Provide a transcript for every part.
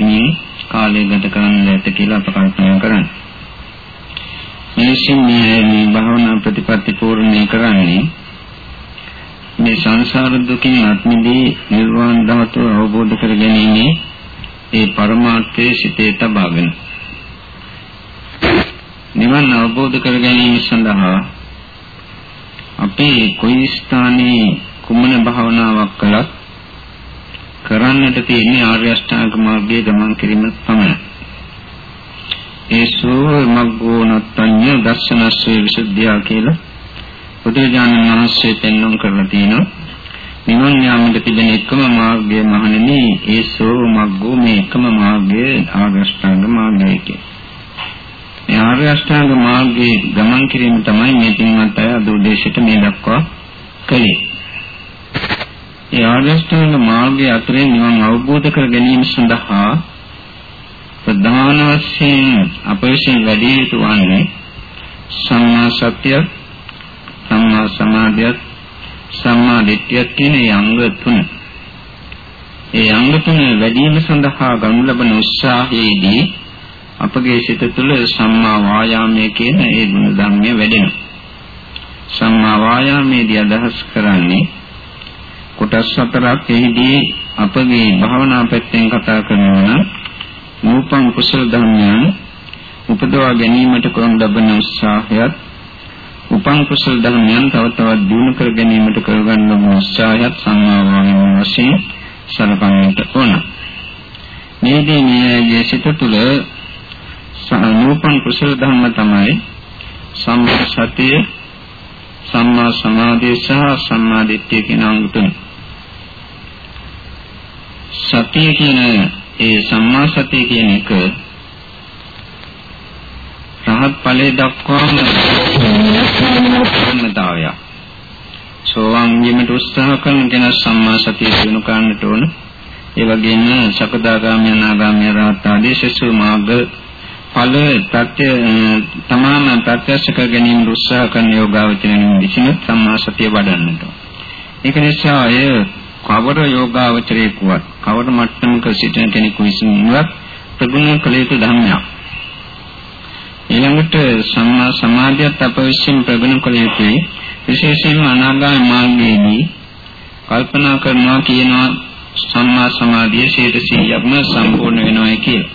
යෙදමින් කාලය ගත කරන්න ඇත කියලා අප කල්පනා කරන්නේ. මේසින් මේ භාවනා ප්‍රතිපත්ති පූර්ණේ කරන්නේ මේ සංසාර දුකින් අත්මිදී නිර්වාණ ධාතුව අවබෝධ කර ගැනීමේ ඒ පරමාර්ථයේ සිටේ තබාගෙන නිවන් අවබෝධ කර ගැනීම සඳහා අපේ කොයි ස්ථානයේ කුමන භාවනාවක් කළත් කරන්නට තියෙන්නේ ආර්ය අෂ්ටාංග මාර්ගයේ ගමන් කිරීම පමණයි. ඒසෝ මග්ගෝ නත්තඤ්ඤ දර්ශනස්සේ විසුද්ධිය කියලා බුදුරජාණන් වහන්සේ පෙන්වන්න කරලා තියෙනවා. නිවන් යාමට තිබෙන එකම මාර්ගය මහණෙනි ඒසෝ මග්ගෝ මේ එකම මාර්ගය ආර්ය අෂ්ටාංග මාර්ගය කියන්නේ. මේ ආර්ය අෂ්ටාංග මාර්ගයේ ගමන් කිරීම තමයි මේ පින්වත් අය අද උදේශයට මේ දක්වා කළේ. ඒ ආර්ය අෂ්ටාංග මාර්ගයේ අතුරේ නිවන් අවබෝධ කර ගැනීම සඳහා ප්‍රධාන වශයෙන් අප විසින් වැඩි යුතු වන්නේ සම්මා සත්‍ය, සම්මා සමාධිය, සම්මා දිට්ඨිය කියන මේ අංග තුන. ඒ අංග තුන වැඩි වීම සඳහා ගනු ලබන උත්සාහයේදී අපගේ සිත තුළ සම්මා වායාමයේ කියන ඒ ගුණ ධර්මය වැඩෙනවා. සම්මා වායාමයේදී අදහස් කරන්නේ කොටස් හතරක් එහිදී අපගේ භාවනා පැත්තෙන් කතා කරනවා නම් නූපන් කුසල ධර්මයන් උපදවා ගැනීමට කරන ලබන උත්සාහයත් උපන් කුසල ධර්මයන් තව තවත් දියුණු කර ගැනීමට කරගන්න ලබන උත්සාහයත් සම්මා වායාම වශයෙන් සලකන්නට ඕන. මේදී මේ සිත තුළ නූපන් කුසල ධර්ම තමයි සම්මා සතිය සම්මා සමාධිය සහ සම්මා දිට්ඨිය කියන අංග තුන. සතිය කියන ඒ සම්මා සතිය කියන එක රහත් ඵලයේ දක්වාම ධර්මතාවය. සෝවාන් වීමට උත්සාහ කරන කෙනා සම්මා සතිය දිනු කරන්නට ඕන. ඒ වගේම සකදාගාමී අනාගාමී රහත් ආදී සසු මාර්ග ඵල ප්‍රත්‍ය තමාම ප්‍රත්‍යක්ෂ කර ගැනීම උත්සාහ කරන යෝගාවචරයෙන් විසින් සම්මා සතිය වඩන්නට. ඒක නිසා අය කවර යෝගාවචරයකවත් කවර මට්ටමක සිටින කෙනෙකු විසින්වත් ප්‍රගුණ කළ යුතු ධර්මයක්. ඊළඟට සම්මා සමාධියත් අප විසින් ප්‍රගුණ කළ යුතුයි. විශේෂයෙන්ම අනාගාමී මාර්ගයේදී කල්පනා කරනවා කියනවා සම්මා සමාධිය 100%ක්ම සම්පූර්ණ වෙනවා කියලා.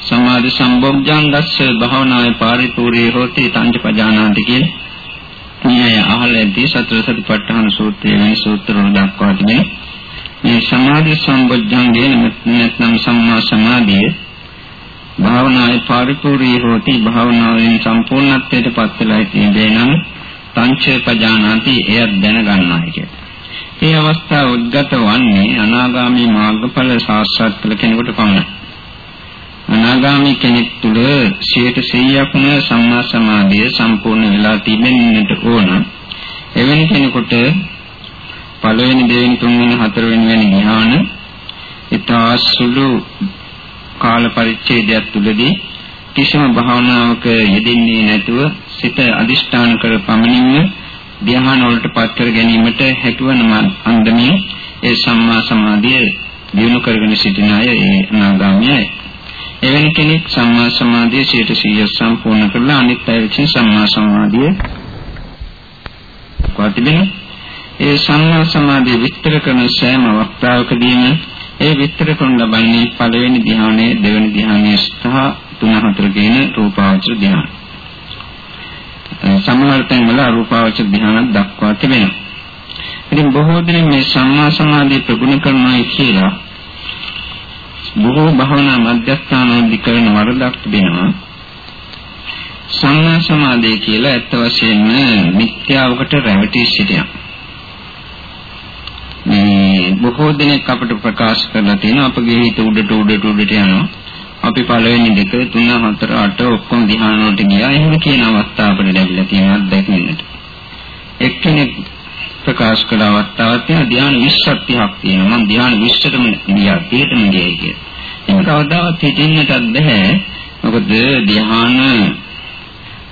සමාධි සම්බොජ්ජංගස්ස භාවනාවේ පාරිපූර්ණේ හොති තංච පජානාති කියලා. මේ අහලදී සතර සතිපට්ඨාන සූත්‍රයේ මේ සූත්‍ර වල දක්වා තිබෙනවා. මේ සමාධි සම්බොජ්ජංගේ නැත්නම් සම්මා සමාධිය භාවනාවේ පාරිපූර්ණේ හොති භාවනාවෙන් සම්පූර්ණත්වයට පත් වෙලා තියෙන්නේ නම් තංච පජානාති එය දැනගන්නවා කියන්නේ. මේ අවස්ථාව උද්ගත වන්නේ අනාගාමී මාර්ගඵල සාක්ෂාත් කළ කෙනෙකුට පමණයි. අනාගාමී කෙනෙක් තුළ 100%ක්ම සම්මා සමාධිය සම්පූර්ණ වෙලා තිබෙන්නට ඕන. එවැනි කෙනෙකුට පළවෙනි දෙවෙනි තුන්වෙනි හතරවෙනි වෙනි ධ්‍යාන ඊතා සුළු කාල පරිච්ඡේදයක් තුළදී කිසිම භාවනාවක යෙදෙන්නේ නැතුව සිත අදිෂ්ඨාන කර පමණින්ම ධ්‍යාන වලට පත් කර ගැනීමට හැකිවන අන්දමින් ඒ සම්මා සමාධිය දිනු කරගෙන සිටින අය ඒ අනාගාමීයි. එවැනි කෙනෙක් සම්මා සමාධිය 100% සම්පූර්ණ කරලා අනිත් අය විසින් සම්මා සමාධිය කොටිබෙන ඒ සම්මා සමාධිය විස්තර කරන සෑම අවස්ථාවකදීම ඒ විස්තර කරන ලබන්නේ පළවෙනි ධ්‍යානයේ දෙවෙනි ධ්‍යානයේ සහ තුන හතර කියන රූපාවචර ධ්‍යාන. සමහර තැන්වල අරූපාවචර ධ්‍යාන දක්වා තිබෙනවා. ඉතින් බොහෝ දෙනෙක් මේ සම්මා සමාධිය ප්‍රගුණ කරනවා කියලා බොහෝ භවනා මධ්‍යස්ථානවලදී කරන වරදක් තිබෙනවා. සම්මා සමාධිය කියලා ඇත්ත වශයෙන්ම මිත්‍යාවකට රැවටි සිටිනවා. මේ බොහෝ දෙනෙක් අපිට ප්‍රකාශ කරලා තියෙනවා අපගේ හිත උඩට උඩට උඩට යනවා. අපි පළවෙනි දෙක තුන හතර අට ඔක්කොම ධ්‍යාන වලට ගියා. එහෙම කියන අවස්ථා අපිට ලැබිලා තියෙනවා දැක්වෙන්නට. එක්කෙනෙක් ප්‍රකාශ කළ අවස්ථාවක් තියෙන ධ්‍යාන 20ක් 30ක් තියෙනවා. මම ධ්‍යාන 20ටම ගියා. 30ටම ගියයි කියලා. ඒක කවදාවත් හිතින්නටත් බෑ. මොකද ධ්‍යාන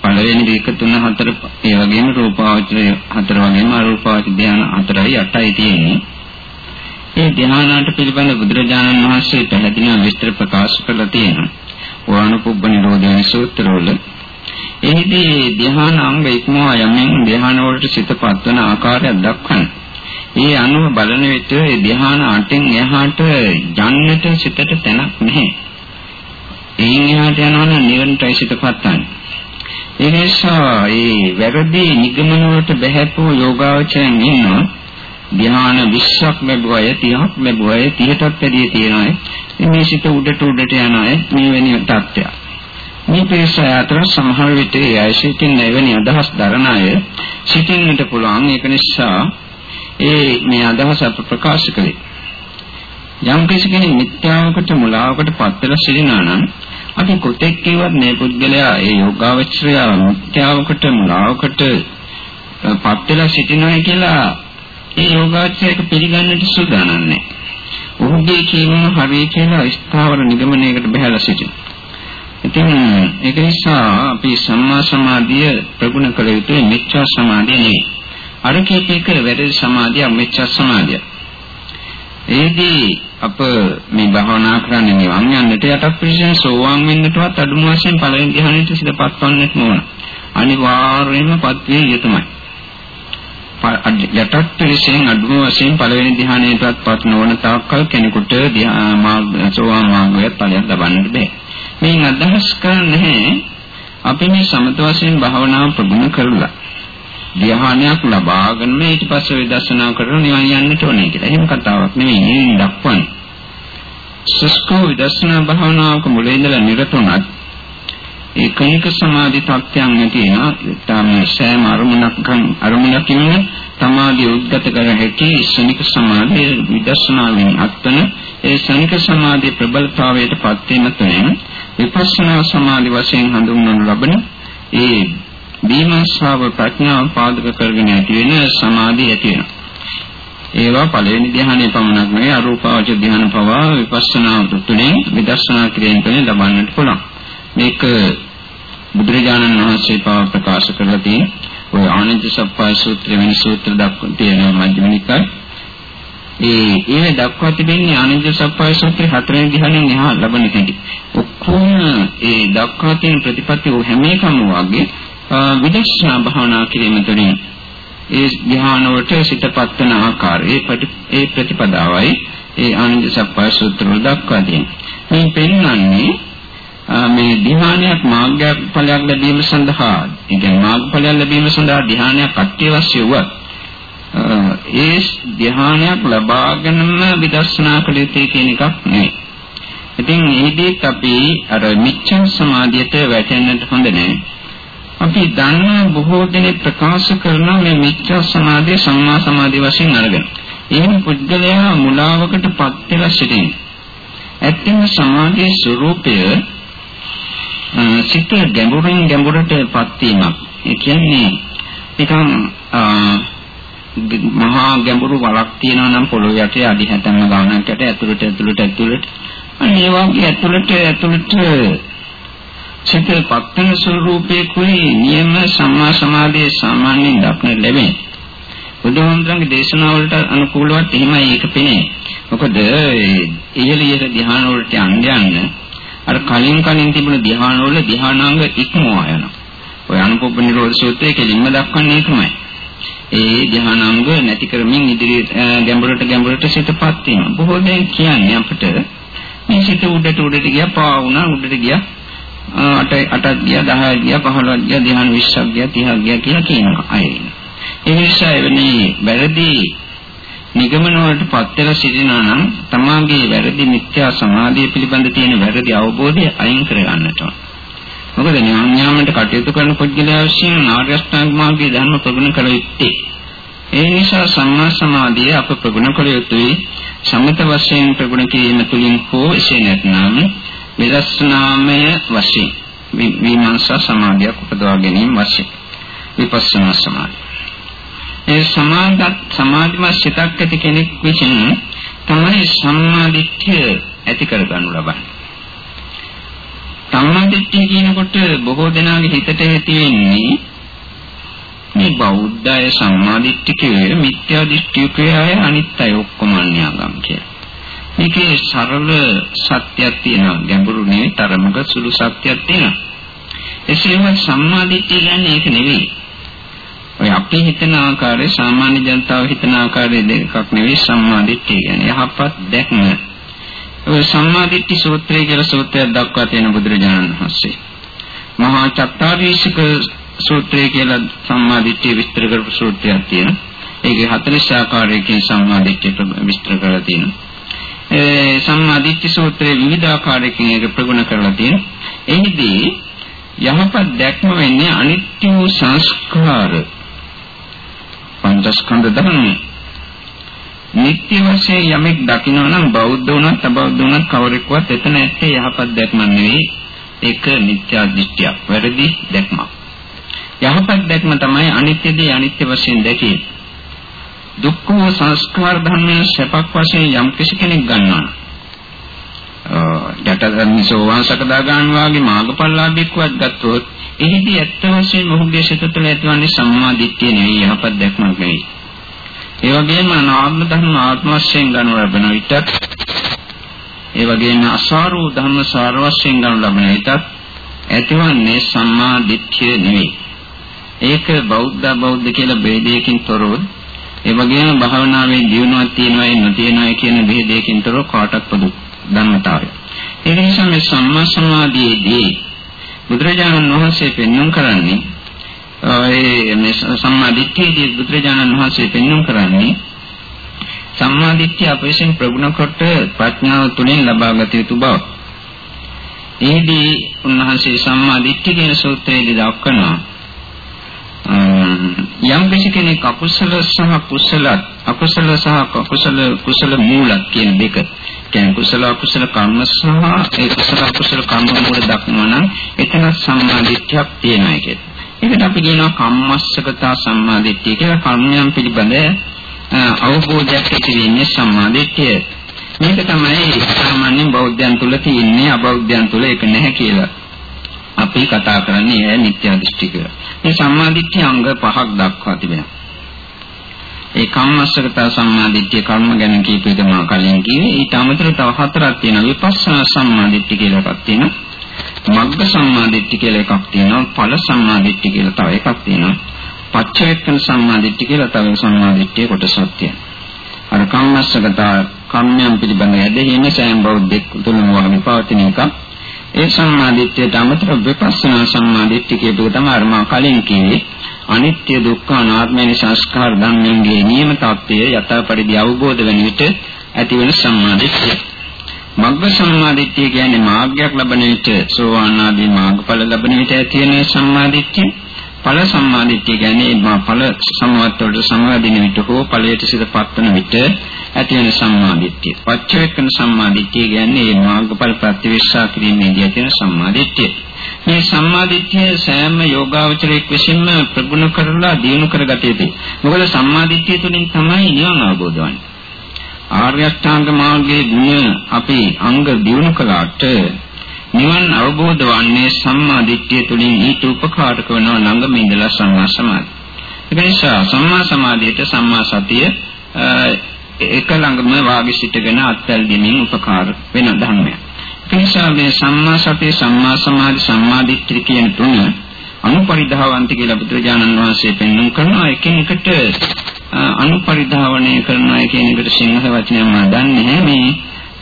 පළවෙනි දෙක තුන හතර ඒ වගේම රූපාවචර හතර වගේම අරූපාවචර ධ්‍යාන හතරයි අටයි තියෙන්නේ. මේ ධ්‍යානාට පිළිබඳ බුදුරජාණන් වහන්සේ පැහැදිලිව විස්තර ප්‍රකාශ කරලා තියෙනවා. වානුපුබ්බ නිරෝධය සූත්‍රවල එහිදී ධ්‍යානාංග ඉක්මවා යමින් ධ්‍යාන වලට සිතපත් වන ආකාරයක් දක්වනවා. ඒ අනුව බලන විට ඒ ධ්‍යාන අටෙන් එහාට යන්නට සිතට තැනක් නැහැ. එයින් එහාට යනවා නම් නිවනටයි සිතපත් වන්නේ. ඒ නිසා මේ වැරදි නිගමන වලට බැහැපෝ යෝගාවචරයන් ඉන්නවා. ධ්‍යාන 20ක් ලැබුවය 30ක් ලැබුවය 30ටත් වැඩිය තියෙනවා. මේ සිත උඩට උඩට යන අය මේ වෙනි තත්ත්වයක්. මේ පිරිස අතර සමහර විට ඒ අය සිටින් එවැනි අදහස් දරන අය සිටින්නට පුළුවන්. ඒක නිසා ඒ මේ අදහස අප ප්‍රකාශ කළේ. යම් කෙනෙක් මිත්‍යාවකට මුලාවකට පත්වලා සිටිනා නම් අපි කොතෙක් කිව්වත් මේ පුද්ගලයා ඒ යෝගාවචරය මිත්‍යාවකට මුලාවකට පත්වලා සිටිනවා කියලා ඒ යෝගාචරයක පිළිගන්නට සූදානම් නැහැ. ඔහුගේ කීම හරිය කියලා ස්ථාවර නිගමනයකට බහැලා සිටිනවා. ඉතින් ඒක නිසා අපි සම්මා සමාධිය ප්‍රගුණ කළ යුතුයි මිච්ඡා සමාධිය නෙවෙයි. අර කීපයක වැරදි සමාධිය මිච්ඡා සමාධිය. ඒදී අප මේ භාවනා කරන්නේ නිවන් යන්නට යටත් පිළිසෙන් සෝවාන් වෙන්නටවත් අඩුම වශයෙන් පළවෙනි ධ්‍යානෙට සිතපත් වන්නට ඕන. අනිවාර්යයෙන්ම පත් විය යුතුමයි. යටත් පිළිසෙන් අඩුම වශයෙන් පළවෙනි ධ්‍යානයටවත් පත් නොවන තාක්කල් කෙනෙකුට සෝවාන් මාර්ගය ඵලයක් ලබන්නට බෑ. මේන් අදහස් කරන්නේ අපි මේ සමත වශයෙන් භාවනාව ප්‍රගුණ කරලා ධ්‍යානයක් ලබාගෙන ඊට පස්සේ විදර්ශනා කරන නිවන් යන්නට ඕනේ කියලා. එහෙම කතාවක් නෙවෙයි මේ දක්වන්නේ. සස්කෝ විදර්ශනා භාවනාවක මුලින් ඉඳලා නිරතුණත් ඒ කණික සමාධි තත්ත්වයන් නැතිනවා. ඊටම සෑම අරමුණක් අරමුණකින් සමාධිය උද්ගත කර හැකි ශනික සමාධිය විදර්ශනාවෙන් අත්වන ඒ ශනික සමාධියේ ප්‍රබලතාවයට පත් වීම තුළින් විපස්සනා සමාධි වශයෙන් හඳුන්වනු ලබන ඒ දීමස්වාව ප්‍රඥාව පාදක කරගෙන ඇති වෙන සමාධිය ඇති වෙනවා. ඒවා පළවෙනි ධ්‍යානයේ පමණක් නෙවෙයි අරූපාවච ධ්‍යාන පවා විපස්සනා තුළින් විදර්ශනා කිරීම තුළින් ලබන්නට පුළුවන්. මේක බුදුරජාණන් වහන්සේ පවා ප්‍රකාශ කරලා තියෙන ඔය ආනන්ද සප්පාය සූත්‍රය වෙන සූත්‍ර දක්වන තියෙන මධ්‍යම නිකාය. ඒ ඒ දක්වා තිබෙන්නේ ආනන්ද සප්පාය සූත්‍රයේ හතරවෙනි ධ්‍යානයෙන් එහා ලබන හැටි. ඔක්කොම ඒ දක්වා තියෙන ප්‍රතිපත්ති හැම එකම වගේ විදර්ශනා භාවනා කිරීම තුළින් ඒ ධ්‍යාන වලට සිතපත් වන ආකාරය ඒ ප්‍රතිපදාවයි ඒ ආනන්ද සප්පාය සූත්‍ර වල දක්වා තියෙනවා. මේ පෙන්වන්නේ මේ ධ්‍යානයක් මාර්ගයක් ඵලයක් ලැබීම සඳහා, ඒ කියන්නේ මාර්ගඵලයක් ලැබීම සඳහා ධ්‍යානයක් අත්‍යවශ්‍ය වුවත් ඒ ධ්‍යානයක් ලබාගෙනම විදර්ශනා කළ යුතුයි කියන එකක් නෙවෙයි. ඉතින් එහිදීත් අපි අර මිච්ඡන් සමාධියට වැටෙන්නට හොඳ නැහැ. අපි දන්න බොහෝ දෙනෙක් ප්‍රකාශ කරන මේ මිච්ඡා සමාධිය සම්මා සමාධිය වශයෙන් අරගෙන. එහෙම පුද්ගලයා මුලාවකට පත් වෙලා සිටින්නේ. ඇත්තම සමාධියේ ස්වરૂපය සිත ගැඹුරින් ගැඹුරට පත් වීමක්. ඒ කියන්නේ නිකන් මහා ගැඹුරු වලක් තියෙනවා නම් පොළොව යටේ අඩි 70 ගානක් යට ඇතුළට ඇතුළට ඇතුළට අනේ වගේ ඇතුළට ඇතුළට සිතේ පත්තන ස්වરૂපයේ කුයි නියම සම්මා සමාධියේ සාමාන්‍යයෙන් දක්න ලැබෙන. බුදුහාමුදුරන්ගේ දේශනාවලට අනුකූලවත් එහෙමයි ඒක පෙනේ. මොකද ඉහළ ඉහළ ධ්‍යාන වලට යන්න යන්න අර කලින් කලින් තිබුණ ධ්‍යාන වල ධ්‍යානාංග ඉක්මවා යනවා. ඔය අනුපොබ්බ නිරෝධ සූත්‍රයේ කෙලින්ම දක්වන්නේ ඒකමයි. ඒ ධ්‍යානාංග නැති කරමින් ඉදිරි ගැඹුරට ගැඹුරට සිතපත් වෙනවා. බොහෝ දෙනෙක් කියන්නේ අපිට මේ සිත උඩට උඩට ගියා පා වුණා උඩට ගියා 8 8ක් ගියා 10ක් ගියා 15ක් ගියා ධ්‍යාන 20ක් ගියා 30ක් ගියා කියලා කියනවා අය. ඒ නිසා එවැනි වැරදි නිගමන වලටපත් වෙලා සිටිනා නම් තමාගේ වැරදි මිත්‍යා සමාධිය පිළිබඳ තියෙන වැරදි අවබෝධය අයින් කර ගන්නට ඕන. මොකද නිවන් යාමට කටයුතු කරන පුද්ගලයා විසින් ආර්ය අෂ්ටාංග මාර්ගයේ ධර්ම ප්‍රගුණ කළ යුත්තේ. ඒ නිසා සම්මා සමාධිය අප ප්‍රගුණ කළ යුතුයි. සමත වශයෙන් ප්‍රගුණ කිරීම තුළින් හෝ එසේ නැත්නම් විදර්ශනාමය වශයෙන් විමර්ශන සමාධියක් උපදවා ගැනීම වශයෙන් විපස්සනා සමාධිය. ඒ සමාධත් සමාධිමත් සිතක් ඇති කෙනෙක් විසින් තමයි සම්මාදිට්ඨිය ඇති කරගනු ලබන්නේ. සම්මාදිට්ඨිය කියනකොට බොහෝ දෙනාගේ හිතට ඇති වෙන්නේ මේ බෞද්ධය සම්මාදිට්ඨිකය මිත්‍යා දෘෂ්ටිකය අය අනිත් අය ඔක්කොම අන්‍යාගම් කියලා. මේකේ සරල සත්‍යයක් තියෙනවා ගැඹුරු නෙවෙයි තරමක සුළු සත්‍යයක් තියෙනවා. එසේම සම්මාදිට්ඨිය කියන්නේ ඒක නෙවෙයි. ඔය අපි හිතන ආකාරයේ සාමාන්‍ය ජනතාව හිතන ආකාරයේ දෙකක් නෙවෙයි සම්මාදිට්ඨිය කියන්නේ. යහපත් දැක්ම. ඔය සම්මාදිට්ඨි සූත්‍රය කියලා සූත්‍රයක් දක්වා තියෙන බුදුරජාණන් වහන්සේ. මහා චත්තාරීසික සූත්‍රය කියලා සම්මාදිට්ඨිය විස්තර කරපු සූත්‍රයක් තියෙනවා. ඒකේ 40 ආකාරයකින් සම්මාදිට්ඨිය විස්තර කරලා තියෙනවා. ඒ සම්මාදිට්ඨි සූත්‍රයේ විවිධ ආකාරයකින් ඒක ප්‍රගුණ කරලා තියෙනවා. එහිදී යහපත් දැක්ම වෙන්නේ අනිත්‍ය වූ සංස්කාර. පංචස්කන්ධ ධර්ම නිත්‍ය වශයෙන් යමෙක් දකිනවා නම් බෞද්ධ වුණත් අබෞද්ධ වුණත් කවරෙක්වත් එතන ඇත්තේ යහපත් දැක්මක් නෙවෙයි. ඒක මිත්‍යා දෘෂ්ටියක්. වැරදි දැක්මක්. යහපත් දැක්ම තමයි අනිත්‍යදී අනිත්‍ය වශයෙන් දැකීම. දුක්ඛ සංස්කාර ධර්මයේ සැපක් වශයෙන් යම් කෙනෙක් ගන්නවා යටධර්ම සෝවාන් සකදාගාමී වාගේ මාර්ගඵලලාභීක්වත් ගත්තොත් එහිදී ඇත්ත වශයෙන්ම ඔහුගේ සිත තුළ ඇතිවන්නේ සම්මා දිට්ඨිය නෙවෙයි යහපත් දැක්මක් නෙවෙයි. ඒ වගේම නාම ධර්ම ආත්ම වශයෙන් ගනු ලබන විටත් ඒ වගේම අසාරෝ ධර්ම සාර වශයෙන් ගනු ලබන විටත් ඇතිවන්නේ සම්මා දිට්ඨිය නෙවෙයි. ඒක බෞද්ධ බෞද්ධ කියලා ભેදයකින් තොරව ඒ වගේම භාවනාවේ දියුණුවක් තියෙනවා නැතිනවා කියන ભેදයකින් තොරව කාටත් පොදු ධර්මතාවය. ඒ නිසා මේ සම්මා සමාධියේදී බුදුරජාණන් වහන්සේ පෙන්වන්න කරන්නේ ඒ මේ සම්මා දිට්ඨියේදී බුදුරජාණන් වහන්සේ පෙන්වන්න කරන්නේ සම්මා දිට්ඨිය අප විසින් ප්‍රගුණ කොට ප්‍රඥාව තුළින් ලබාගත යුතු බව. එහිදී උන්වහන්සේ සම්මා දිට්ඨිය කියන සූත්‍රයේදී දක්වනවා යම් කෙනෙක් අකුසල සහ කුසල අකුසල සහ කුසල කුසල මූලක් කියන දෙක කියන්නේ කුසල අකුසල කර්ම සහ ඒ කුසල අකුසල කර්ම වල දක්වනවා නම් එතන සම්මාදිට්ඨියක් තියෙනවා කියලා. ඒකට අපි කියනවා කම්මස්සකතා සම්මාදිට්ඨිය කියලා කර්මයන් පිළිබඳ අවබෝධයක් ඇති වෙන්නේ සම්මාදිට්ඨිය. මේක තමයි සාමාන්‍යයෙන් බෞද්ධයන් තුල තියෙන්නේ අබෞද්ධයන් තුල ඒක නැහැ කියලා. අපි කතා කරන්නේ ඒ මිත්‍යා දෘෂ්ටික. මේ සම්මාදිට්ඨිය අංග පහක් දක්වා තිබෙනවා. ඒ කම්මස්සගත සම්මාදිට්ඨිය කර්ම ගැන කියපු එක මම කලින් කිව්වේ. ඊට අමතරව තව හතරක් තියෙනවා. විපස්සනා සම්මාදිට්ඨිය කියලා එකක් තියෙනවා. මග්ග සම්මාදිට්ඨිය කියලා එකක් තියෙනවා. ඵල සම්මාදිට්ඨිය කියලා තව එකක් තියෙනවා. පච්චවේක්කන සම්මාදිට්ඨිය කියලා තව සම්මාදිට්ඨිය කොටසක් තියෙනවා. අර කම්මස්සගත කම්මයන් පිළිබඳ ඇදහිීම සෑම බෞද්ධෙක් තුළම වහමි පවතින එකක්. ඒ සම්මාදිට්ඨියට අමතරව විපස්සනා සම්මාදිට්ඨිය කියපු තමයි අර මම කලින් කිව්වේ. අනිත්‍ය දුක්ඛ අනාත්ම වෙන සංස්කාර ධර්මයන්ගේ නියම තත්ත්වය යථා පරිදි අවබෝධ වෙන විට ඇතිවන සම්මාදිට්ඨිය. මග්ග සම්මාදිට්ඨිය කියන්නේ මාර්ගයක් ලබන විට සෝවාන් ආදී මාර්ගඵල ලබන විට ඇති වෙන සම්මාදිට්ඨිය. ඵල සම්මාදිට්ඨිය කියන්නේ මා ඵල සමවත් වලට සමවදින විට හෝ ඵලයට සිතපත් වන විට ඇති වෙන සම්මාදිට්ඨිය. පච්චවේකන සම්මාදිට්ඨිය කියන්නේ මේ මාර්ගඵල ප්‍රතිවිශ්සා කිරීමේදී ඇති වෙන සම්මාදිට්ඨිය. මේ සම්මාදිට්ඨිය සෑම යෝගාවචරයක් විසින්ම ප්‍රගුණ කරලා දියුණු කරගත යුතුයි. මොකද සම්මාදිට්ඨිය තුළින් තමයි නිවන් අවබෝධ වන්නේ. ආර්ය අෂ්ටාංග මාර්ගයේ ගුණ අපි අංග දියුණු කළාට නිවන් අවබෝධ වන්නේ සම්මාදිට්ඨිය තුළින් ඊට උපකාරක වෙනවා ළඟම ඉඳලා සම්මා සමාධිය. ඒ නිසා සම්මා සමාධියට සම්මා සතිය එක ළඟම වාගේ සිටගෙන අත්වැල් දෙමින් උපකාර වෙන ධර්මයක්. නිසා මේ සම්මා සතිය සම්මා සමාධි සම්මා දිට්ඨිය කියන තුන අනුපරිධාවන්ත කියලා බුදුරජාණන් වහන්සේ පෙන්වන කරනවා එකිනෙකට අනුපරිධාවනය කරනවා කියන එකට සිංහල වචනය මම දන්නේ නැහැ මේ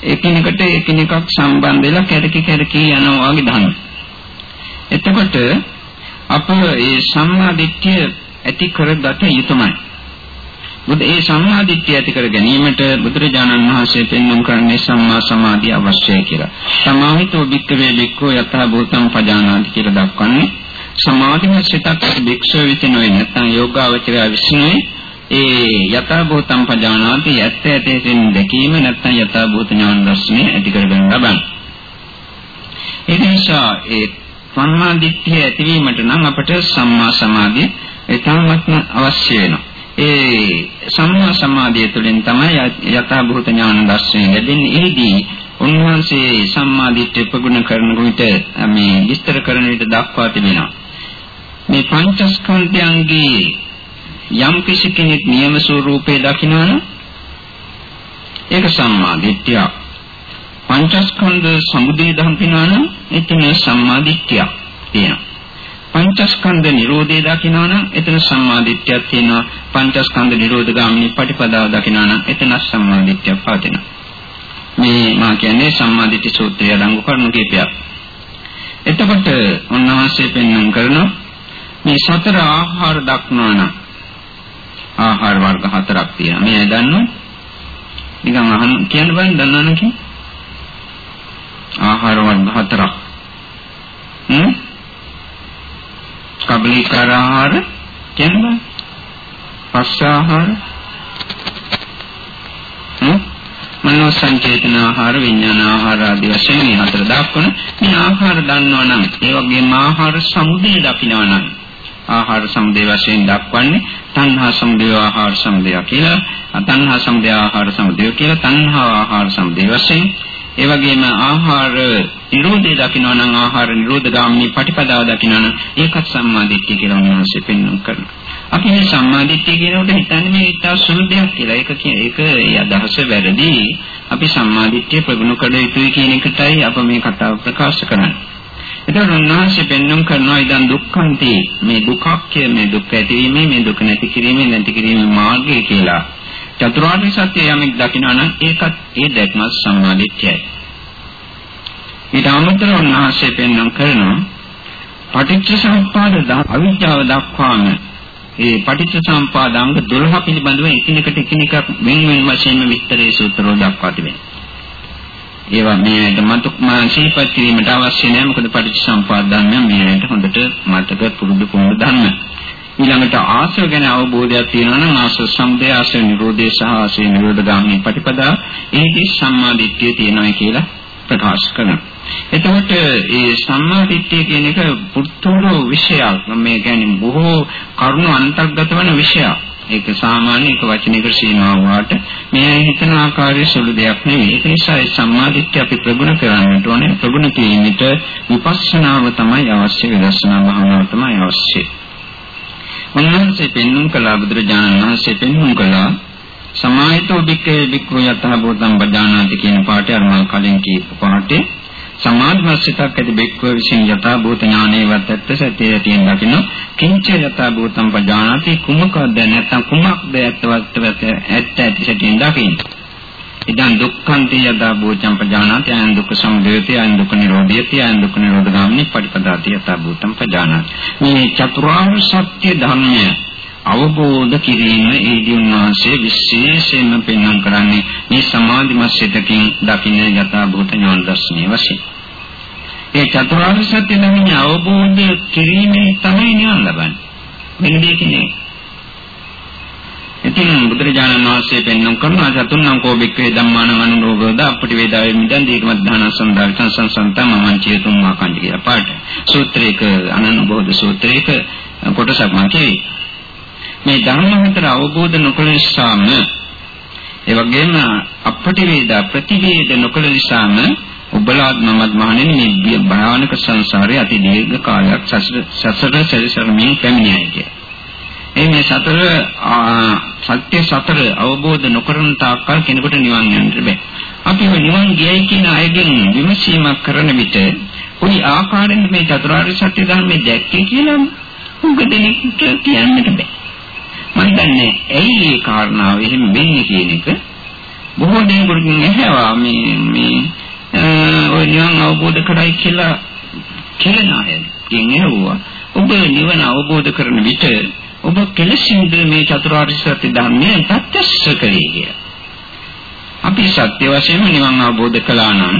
එකිනෙකට එකිනෙකක් සම්බන්ධ වෙලා කැරකි කැරකි යනවා වගේ දහන. එතකොට අප මේ සම්මා දිට්ඨිය ඇති කරගත යුතුමයි. බුදු ඒ සම්මාදිට්ඨිය ඇති කර ගැනීමට බුදුරජාණන් වහන්සේ පෙන්වන කරන්නේ සම්මා සමාධිය අවශ්‍යයි කියලා. සමාහිතෝ භික්ඛවේ භික්ඛෝ යතහ භූතං පජානාති කියලා දක්වන්නේ සමාධිමත් සිතක් භික්ෂුව විසින් නොවේ නැත්නම් යෝගාවචරය විසිනුයි ඒ යතහ භූතං පජානාති ඇත්ත ඇතේකින් දැකීම නැත්නම් යතහ භූත ඥාන දර්ශනය ඇති කරගන්න ලබන. ඒ නිසා ඒ සම්මාදිට්ඨිය ඇතිවීමට නම් අපට සම්මා සමාධිය ඊටමත්ම අවශ්‍ය වෙනවා. ඒ සම්මා සමාධිය තුළින් තමයි යථා භූත ඥාන දර්ශනය ලැබෙන්නේ. එහිදී උන්වහන්සේ සම්මා දිට්ඨිය ප්‍රගුණ කරන විට මේ විස්තර කරන විට දක්වා තිබෙනවා. මේ පංචස්කන්ධයන්ගේ යම් කිසි කෙනෙක් නියම ස්වરૂපේ දකිනවනම් ඒක සම්මා දිට්ඨිය. පංචස්කන්ධ සමුදය දකිනවනම් එතන සම්මා දිට්ඨිය තියෙනවා. පංචස්කන්ධ නිරෝධය දකිනවනම් එතන සම්මා දිට්ඨියක් තියෙනවා. පංචස්කන්ධ නිරෝධ ගාමිනී පටිපදාව දකිනවනම් එතන සම්මා දිට්ඨියක් පවතිනවා. මේ මා කියන්නේ සම්මා දිට්ඨි සූත්‍රය අඩංගු කරුණු කීපයක්. එතකොට උන්වහන්සේ පෙන්වන කරන මේ සතර ආහාර දක්වනවා ආහාර වර්ග හතරක් තියෙනවා. මේ දන්නවද? නිකන් අහන්න කියන්න බෑ දන්නවද කි? ආහාර වර්ග හතරක්. හ්ම්? කබලිකාර ආහාර කියන්න බෑ. පස්ස ආහාර හ්ම්? මනෝ සංචේතන ආහාර විඥාන ආහාර ආදී වශයෙන් මේ හතර දක්වන මේ ආහාර දන්නවා නම් ඒ වගේම ආහාර සමුදය දකිනවා නම් ආහාර සමුදය වශයෙන් දක්වන්නේ තණ්හා සමුදය ආහාර සමුදය කියලා අතණ්හා සමුදය ආහාර සමුදය කියලා තණ්හා ආහාර සමුදය වශයෙන් ඒ වගේම ආහාර නිරෝධය දකිනවා නම් ආහාර නිරෝධ ගාමිනී පටිපදාව දකිනවා නම් ඒකත් සම්මාදිට්ඨිය කියලා උන්වහන්සේ පෙන්වන්න කරනවා. අපි මේ සම්මාදිට්ඨිය කියනකොට හිතන්නේ මේ ඊට සුළු දෙයක් කියලා. ඒක ඒක ඒ අදහස වැරදි. අපි සම්මාදිට්ඨිය ප්‍රගුණ කළ යුතුයි කියන එකටයි අප මේ කතාව ප්‍රකාශ කරන්නේ. එතකොට උන්වහන්සේ පෙන්වන්න කරනවා ඉදන් දුක්ඛන්ති මේ දුකක්ය මේ දුක් ඇතිවීමේ මේ දුක නැති කිරීමේ නැති කිරීමේ මාර්ගය කියලා. චතුරාර්ය සත්‍ය යමෙක් දකිනවා නම් ඒකත් ඒ දැක්ම සම්මාදිට්ඨියයි. ඊට අමතරව උන්වහන්සේ පෙන්වන්න කරනවා පටිච්ච සමුප්පාද අවිද්‍යාව දක්වාම ඒ පටිච්ච සම්පාදාංග 12 පිළිබඳව එකිනෙකට එකිනෙක වෙන වෙන වශයෙන් විස්තරේ සූත්‍රවල දක්වා තිබෙනවා. ඒවා මේකට මතක මානසිකපත් කිරීමට අවශ්‍ය නැහැ මොකද පටිච්ච සම්පාදාංග මේකට හොඳට මතක පුරුදු පුහුණු ධර්ම. ඊළඟට ආශ්‍රය ගැන අවබෝධයක් තියෙනවා නම් ආශ්‍රය සම්දේ ආශ්‍රය නිරෝධය සහ ආශ්‍රය නිරෝධ ගාමී ප්‍රතිපදා ඒකේ සම්මාදිට්ඨිය තියෙනවා කියලා ප්‍රකාශ කරනවා. එතකොට මේ සම්මාදිට්ඨිය කියන එක පුතුරු විෂයක්. මේ කියන්නේ බොහෝ කරුණු අන්තර්ගත වන විෂයක්. ඒක සාමාන්‍ය එක වචනයකට සීමා වුණාට මේ හිතන ආකාරයේ සුළු දෙයක් නෙවෙයි. ඒක නිසා ඒ සම්මාදිට්ඨිය අපි ප්‍රගුණ කරන්නට ඕනේ. ප්‍රගුණ කිරීමට විපස්සනාව තමයි අවශ්‍ය. විදර්ශනා භාවනාව තමයි අවශ්‍ය. උන්වහන්සේ පෙන්වුම් කළා බුදුරජාණන් වහන්සේ පෙන්වුම් කළා සමාහිතෝ බික්කේ බික්ඛු යතහ භූතං පජානාති කියන පාඩේ අර මම කලින් කියපු පාඩේ සමාධිමත්සිතක් ඇති බෙක්ව විසින් යථා භූත ඥානේ වත්තත් සත්‍යය තියෙන දකින්න කිංච යථා භූතම් පජානාති කුමකද නැත්නම් කුමක්ද ඇත්තවත් ඇත්ත ඇති සත්‍යයෙන් දකින්න? ඉදන් දුක්ඛන්ති යථා භූතම් පජානාති අයං දුක්ඛ සමුදයති අයං දුක්ඛ නිරෝධයති අයං දුක්ඛ නිරෝධ ගාමිනී පටිපදාති යථා භූතම් පජානාති මේ චතුරාර්ය සත්‍ය ධර්මය අවබෝධ කිරීම ඒ දිනුවාසේ විශේෂයෙන්ම පෙන්වන්න කරන්නේ මේ සමාධිමත් සිතකින් දකින්න යථා භූත ඥාන දර්ශනීය වශයෙන්. ඒ චතුරාර්ය සත්‍ය ධර්මය අවබෝධ කිරීමේ තමයි නිවන් ලබන්නේ. වෙන දෙයකින් නෙවෙයි. ඉතින් බුදුරජාණන් වහන්සේ පෙන්වන කරන චතුන්නම් කෝබික්කේ ධම්මාන අනුරෝධ අපටි වේදාවේ මිදන් දීකමත් දාන සම්දාවිතං සංසන්තං මමං චේතුම් මාකංජ කියලා පාඩ. සූත්‍රයක අනනුබෝධ සූත්‍රයක කොටසක් මම කියයි. මේ ධර්ම හතර අවබෝධ නොකළ නිසාම ඒ වගේම අපටි වේද ප්‍රතිවේද නොකළ නිසාම ඔබලාත් මමත් මහණෙනි මේ භයානක සංසාරයේ අති දීර්ඝ කාලයක් සසර සැරිසරමින් පැමිණියයි කිය. ඒ මේ සතර සත්‍ය සතර අවබෝධ නොකරන තාක්කල් කෙනෙකුට නිවන් යන්න බෑ. අපි මේ නිවන් ගියයි කියන අයගෙන් විමසීමක් කරන විට කොයි ආකාරයෙන්ද මේ චතුරාර්ය සත්‍ය ධර්මයේ දැක්කේ කියලා උග දෙනෙක්ට කියන්නට බෑ. මම දන්නේ ඇයි මේ කාරණාව එහෙම වෙන්නේ කියන එක බොහෝ දෙනෙකුගෙන් ඇහැවා මේ මේ ඔය නිවන් අවබෝධ කරයි කියලා කියන අය. ඉතින් ඇහුවා ඔබ නිවන අවබෝධ කරන විට ඔබ කෙලෙසින්ද මේ චතුරාර්ය සත්‍ය ධර්මය ප්‍රත්‍යක්ෂ කරේ කියලා. අපි සත්‍ය වශයෙන්ම නිවන් අවබෝධ කළා නම්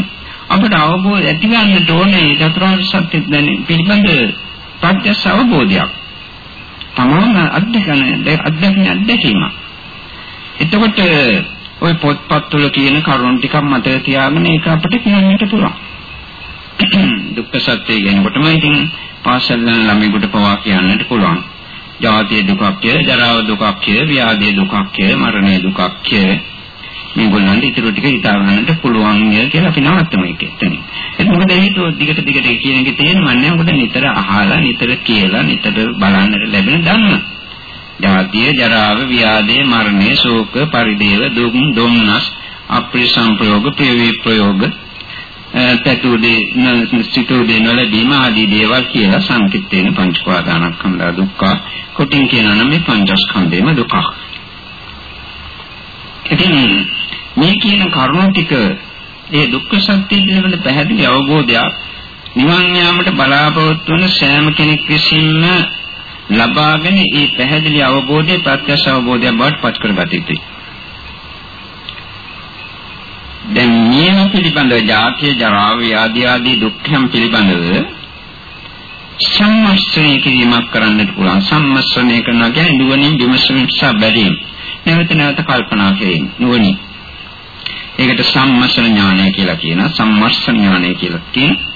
අපට අවබෝධ ඇතිවන්නට ඕනේ චතුරාර්ය සත්‍ය දැන පිළිබඳ ප්‍රත්‍යක්ෂ අවබෝධයක්. තමාම අත්දැකන අත්දැකීම අත්දැකීම. එතකොට ওই පොත්පත් වල කියන කරුණු ටිකක් මතක තියාගෙන ඒක අපිට කියන්නට පුළුවන්. දුක්ඛ සත්‍ය කියනකොටම ඉතින් පාසල් යන ළමයෙකුට පවා කියන්නට පුළුවන්. ජාතිය දුකක්ය, ජරාව දුකක්ය, ව්‍යාධිය දුකක්ය, මරණය දුකක්ය. මේගොල්ලන්ට ඊටු ටික හිතා ගන්නට පුළුවන් කියලා අපි නවත්තමු ඒක එතනින්. ඒක මොකද හේතුව දිගට දිගට කියන එක තේරෙන්නේ නැහැ. මොකද නිතර අහලා, නිතර කියලා, නිතර බලන්නට ලැබෙන ධර්ම. ජාතිය, ජරාව, ව්‍යාධි, මරණය, ශෝක, පරිදේව, දුක්, දුම්නස්, අප්‍රිය සංප්‍රයෝග, ප්‍රිය විප්‍රයෝග, තතුදී සිතුදී නොලැබීම ආදී දේවල් කියලා සංකිට්ඨේන පංච උපාදානස්කන්ධ දුක්ඛ කොටින් කියනවා නම් මේ පංචස්කන්ධේම දුකක්. ඉතින් මේ කියන කරුණු ටික ඒ දුක්ඛ සත්‍ය පිළිබඳ පැහැදිලි අවබෝධයක් නිවන් යාමට බලාපොරොත්තු වන සෑම කෙනෙක් විසින්ම ලබාගෙන ඒ පැහැදිලි අවබෝධය ප්‍රත්‍යක්ෂ අවබෝධයක් බවට පත් කරගත යුතුයි. දැන් නියම පිළිබඳව ජාතිය ජරා ව්‍යාධි ආදී දුක්ඛයන් පිළිබඳව සම්මස්ත්‍රණය කිරීමක් කරන්නට පුළුවන්. සම්මස්ත්‍රණය කරනවා කියන්නේ නුවණින් විමසීම සහ බැලීම. නැවත නැවත කල්පනා කිරීම. නුවණින්. ඒකට සම්මස්න ඥානය කියලා කියනවා. සම්මස්න ඥානය කියලා කියනවා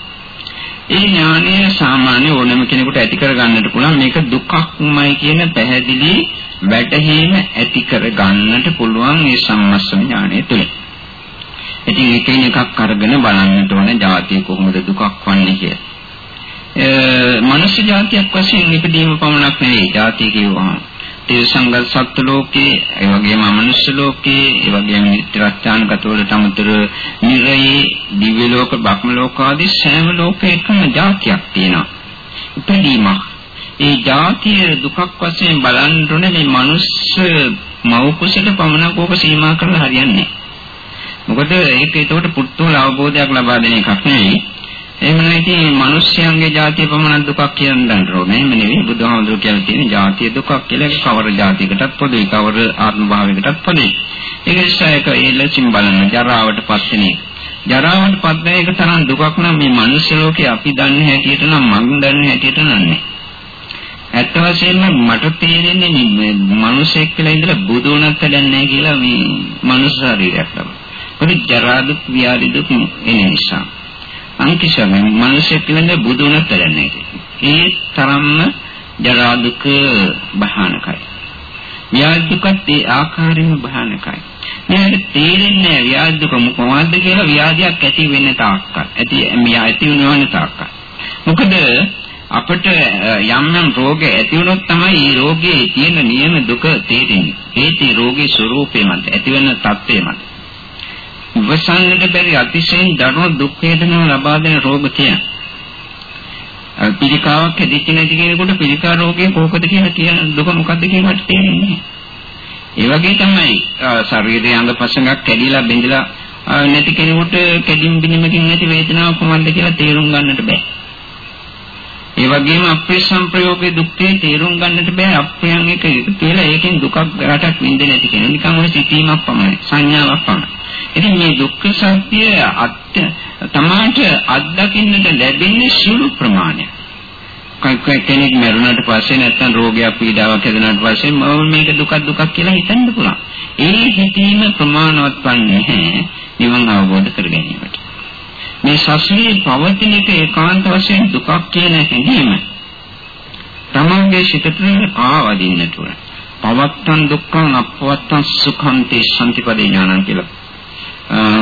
ඒ ඥානය සාමාන්‍ය ඕනම කෙනෙකුට ඇති කර ගන්නට පුළුවන්. මේක දුකක්මයි කියන පැහැදිලි වැටහීම ඇති කර ගන්නට පුළුවන් මේ සම්මස්න ඥානය තුළ. ඉතින් එකින් එකක් අරගෙන බලන්නට ඕන ජාතිය කොහොමද දුකක් වන්නේ කියලා. මනුෂ්‍ය ජාතියක් වශයෙන් ඉපදීම පමණක් නෙවෙයි ජාතිය කියවහම. තිරසංගත සත්ත්ව ලෝකේ ඒ වගේම මනුෂ්‍ය ලෝකේ ඒ වගේම නිත්‍යත්‍යානගත වලට අමතර නිරයේ දිව්‍ය ලෝක බ්‍රහ්ම ලෝක ආදී සෑම ලෝකයකම જાතියක් තියෙනවා. ඉපදීමක්. ඒ જાතිය දුකක් වශයෙන් බලන්න මේ මනුෂ්‍ය මව් කුසට පමණක් ඕක සීමා කරලා හරියන්නේ. මොකද ඒක ඒකට පුත්තෝල අවබෝධයක් ලබා දෙන එකක් නෙවෙයි එහෙම නැති මිනිස්යන්ගේ ජාතිය පමණ දුකක් කියන දන්න ඕනේ. එහෙම නෙවෙයි බුදුහාමුදුරු කියලා තියෙන ජාතිය දුකක් කියලා කවර ජාතියකටත් පොදුයි කවර ආත්ම භාවයකටත් පොදුයි. ඒක නිසා ඒක ඒලසින් බලන්න ජරාවටපත් වෙන එක. ජරාවටපත් වෙන එක තරම් දුකක් නම් මේ මිනිස් ලෝකේ අපි දන්නේ හැටියට නම් මං දන්නේ හැටියට නන්නේ. ඇත්ත වශයෙන්ම මට තේරෙන්නේ මේ මිනිසෙක් කියලා ඉඳලා බුදු වුණත් නැහැ කියලා මේ මනුස්ස ශරීරයක් තමයි. මොකද ජරා දුක් ව්‍යාධි දුක් එන නිසා. අන්තිශම මිනිස්සු පිළිඳ බුදු වුණත් වැඩන්නේ ඒ තරම්ම ජරා දුක භයානකයි. ව්‍යාධි දුකත් ඒ ආකාරයෙන්ම භයානකයි. මෙයාට තේරෙන්නේ ව්‍යාධි දුක මොකවද කියලා ව්‍යාධියක් ඇති වෙන්න තාක්කල්. ඇති මෙයා ඇති වෙනවන තාක්කල්. මොකද අපිට යම් යම් රෝග ඇති වුණොත් තමයි මේ රෝගයේ තියෙන නියම දුක තේරෙන්නේ. ඒටි රෝගී ස්වરૂපේ මත ඇති වෙන තත්ත්වය මත. ඉවසන්නට බැරි අතිශයින් දරුණු දුක් වේදනාව ලබා දෙන රෝග තියෙනවා. පිළිකාවක් හැදිච්ච නැති කෙනෙකුට පිළිකා රෝගය කොහොමද කියලා කියන දුක මොකද්ද කියලාට තේරෙන්නේ නැහැ. ඒ වගේ තමයි ශරීරයේ අංගපසංගක් කැඩිලා බිඳලා නැති කෙනෙකුට කැඩින් බිනීමකින් නැති වේදනාවක් කොහොමද කියලා තේරුම් ගන්නට බෑ. ඒ වගේම අප්‍රිය සංප්‍රයෝගයේ දුක්ඛේ තේරුම් ගන්නට බෑ අප්‍රියන් එක කියලා ඒකෙන් දුකක් රටක් විඳින්න නැති කෙනෙක් නිකන් ඔය සිතීමක් පමණයි සංඥාවක් පමණයි. ඉතින් මේ දුක්ඛ සත්‍ය අත්‍ය තමාට අත්දකින්නට ලැබෙන්නේ සුළු ප්‍රමාණයක්. කෙනෙක් මරුණාට පස්සේ නැත්නම් රෝගයක් පීඩාවක් හැදෙනාට පස්සේ මම මේක දුකක් දුකක් කියලා හිතන්න පුළුවන්. ඒ හිතීම ප්‍රමාණවත් වන්නේ නැහැ නිවන් අවබෝධ කර ගැනීමට. මේ සසුනේ පවතින එක ඒකාන්ත වශයෙන් දුකක් කියන හැඟීම තමන්ගේ සිතට ආවදින්නට උන. පවත්තන් දුක්ඛං අපවත්තන් සුඛං තේ සම්තිපදේ ඥානං කියලා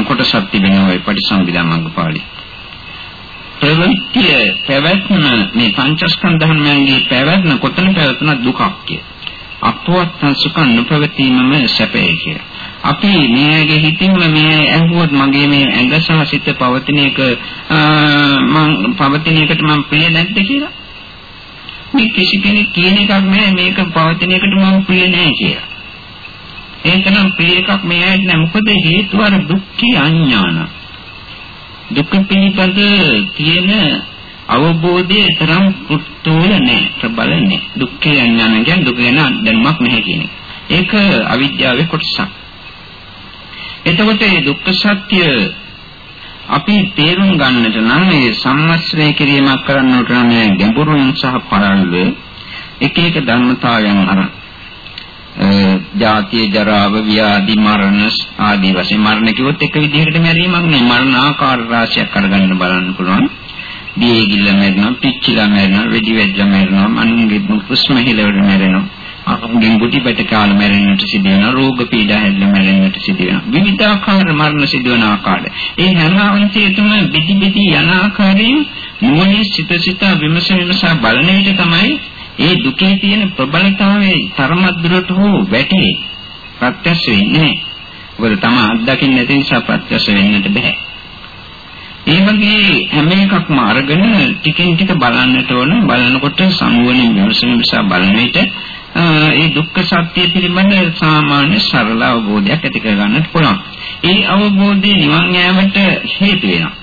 කොටසක් තිබෙනවා ඒ පටිසම්භිදා මග්ගපාළි. ප්‍රවෘත්ති පැවැත්ම මේ පංචස්කන්ධ ධර්මයන්ගේ පැවැත්ම කොතන පැවැත්ම දුකක් කිය. අපවත් සුඛං නොපවතීමම සැපේ කිය. අපි මේගේ හිතින්ම මේ ඇහුවොත් මගේ මේ ඇඟ සහ සිත පවතින එක මම පවතින එකට මම ප්‍රිය නැද්ද කියලා? මේ කිසි කෙනෙක් කියන එකක් නෑ මේක පවතින එකට මම ප්‍රිය නෑ කියලා. ඒකනම් ප්‍රිය එකක් මේ ඇයිද නෑ මොකද හේතුව අර දුක්ඛී අඥාන. දුක පිළිබඳ තියෙන අවබෝධයේ තරම් පුත්තෝල නෑ ප්‍රබල නෑ දුක්ඛී අඥාන කියන්නේ දුක ගැන දැනුමක් නැහැ කියන එක. අවිද්‍යාවේ කොටසක්. එතකොට මේ දුක්ඛ සත්‍ය අපි තේරුම් ගන්නට නම් මේ සම්මස්රය කිරීමක් කරන්නට නම් ගැඹුරුන් සහ පරල්ව එක එක ධර්මතාවයන් අරන් ජාතිය ජරාව ව්‍යාධි මරණ ආදී වශයෙන් මරණ කිව්වොත් එක විදිහකට මැරීමක් නෙවෙයි මරණ ආකාර රාශියක් අරගන්න බලන්න පුළුවන්. දියේ ගිල්ල මැරෙනවා, පිච්චිලා මැරෙනවා, වෙඩි වැද්දලා මැරෙනවා, මනුන්ගේ පුස්ම හිලවල මැරෙනවා. අරුන්ගෙන් ගුටි පැට කාල මැරෙන්නට සිදු වෙනවා, රෝග පීඩා හැදලා මැරෙන්නට සිදු වෙනවා. විවිධාකාර මරණ සිදු වෙන ආකාරය. ඒ හැම අවන්තියටම බිදි බිදි යන ආකාරයෙන් නුවණින් සිත සිත විමස විමස බලන විට තමයි ඒ දුකේ තියෙන ප්‍රබලතාවයේ තරමද්දුරට හෝ වැටේ ප්‍රත්‍යක්ෂ වෙන්නේ නැහැ. මොකද තම අත්දකින්න නැති නිසා ප්‍රත්‍යක්ෂ වෙන්නට බෑ. ඒ වගේ හැම එකක්ම අරගෙන ටිකෙන් ටික බලන්නට ඕන බලනකොට සමුවනින් විමසන නිසා බලන විට ඒ දුක්ඛ සත්‍ය පිළිබඳ සාමාන්‍ය සරල අවබෝධයක් ඇති කරගන්නට පුළුවන්. ඒ අවබෝධය නිවන් යාමට හේතු වෙනවා.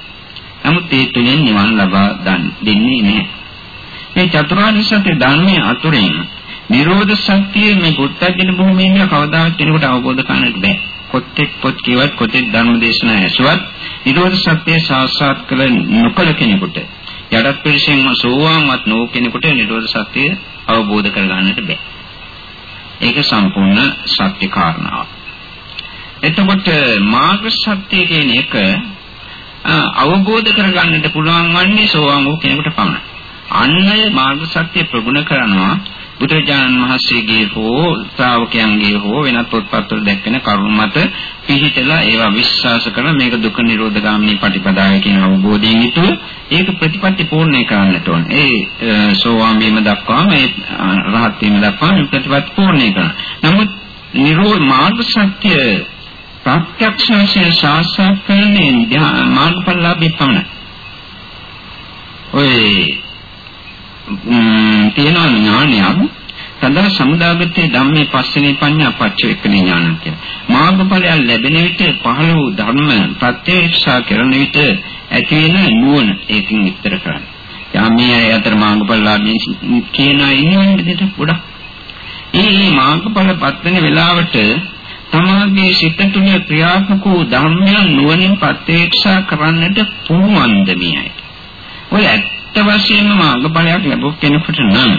නමුත් ඒ තුලින් නිවන් ලබා දෙන්නේ නැහැ. මේ චතුරාර්ය සත්‍ය ධර්මයේ අතුරින් නිරෝධ සත්‍ය මේ පුත්තජන භූමියේ කවදාවත් කෙනෙකුට අවබෝධ කරගන්නට බෑ. කොතෙක් පොත් කියවත් කොතෙක් ධර්ම දේශනා ඇසුවත් නිරෝධ සත්‍ය සාක්ෂාත් කළ නොකල කෙනෙකුට යටත් පිළිසෙන්ම සෝවාන්වත් නො කෙනෙකුට නිරෝධ සත්‍ය අවබෝධ කරගන්නට බෑ. ඒක සම්පූර්ණ සත්‍ය කාරණාවක්. එතකොට මාර්ග සත්‍ය කියන එක අවබෝධ කරගන්නට පුළුවන් වන්නේ සෝවාන් වූ කෙනෙකුට පමණයි. අන්නය මාර්ග සත්‍ය ප්‍රගුණ කරනවා බුදුරජාණන් වහන්සේගේ හෝ ශ්‍රාවකයන්ගේ හෝ වෙනත් පොත්පත්වල දැක්වෙන කරුණු මත පිහිටලා ඒවා විශ්වාස කරන මේක දුක්ඛ නිරෝධ ගාමිනී පටිපදාය කියන අවබෝධයෙන් යුතුව ඒක ප්‍රතිපත්ති පූර්ණේ කරන්නට ඕන. ඒ සෝවාන් වීම දක්වාම ඒ රහත් වීම දක්වාම ප්‍රතිපත්ති පූර්ණේ කරනවා. නමුත් නිරෝධ මාර්ග සත්‍ය ප්‍රත්‍යක්ෂ වශයෙන් සාක්ෂාත් කරන්නේ මාර්ගඵලලාභී පමණයි. ඔය තියෙනවා ඥානයක් සදා සමුදාගතේ ධම්මේ පස්සනේ පඤ්ඤා පච්චවෙක්කනේ ඥාන කියලා. මාර්ගඵලයන් ලැබෙන විට පහළ වූ ධර්ම ප්‍රත්‍යක්ෂා කරන විට ඇති වෙන නුවණ ඒකින් විස්තර කරන්නේ. යා මේ අය අතර මාර්ගඵලලාභී කියන ඉන්නේ දෙට ගොඩක්. මේ මාර්ගඵල පත්වෙන වෙලාවට තමාගේ සිත තුළ ක්‍රියාත්මක වූ ධර්මයන් නුවණින් ප්‍රත්‍යක්ෂා කරන්නට පුළුවන්ද මේයි. ඔය ඇත්ත වශයෙන්ම මාර්ගඵලයක් ලැබුව කෙනෙකුට නම්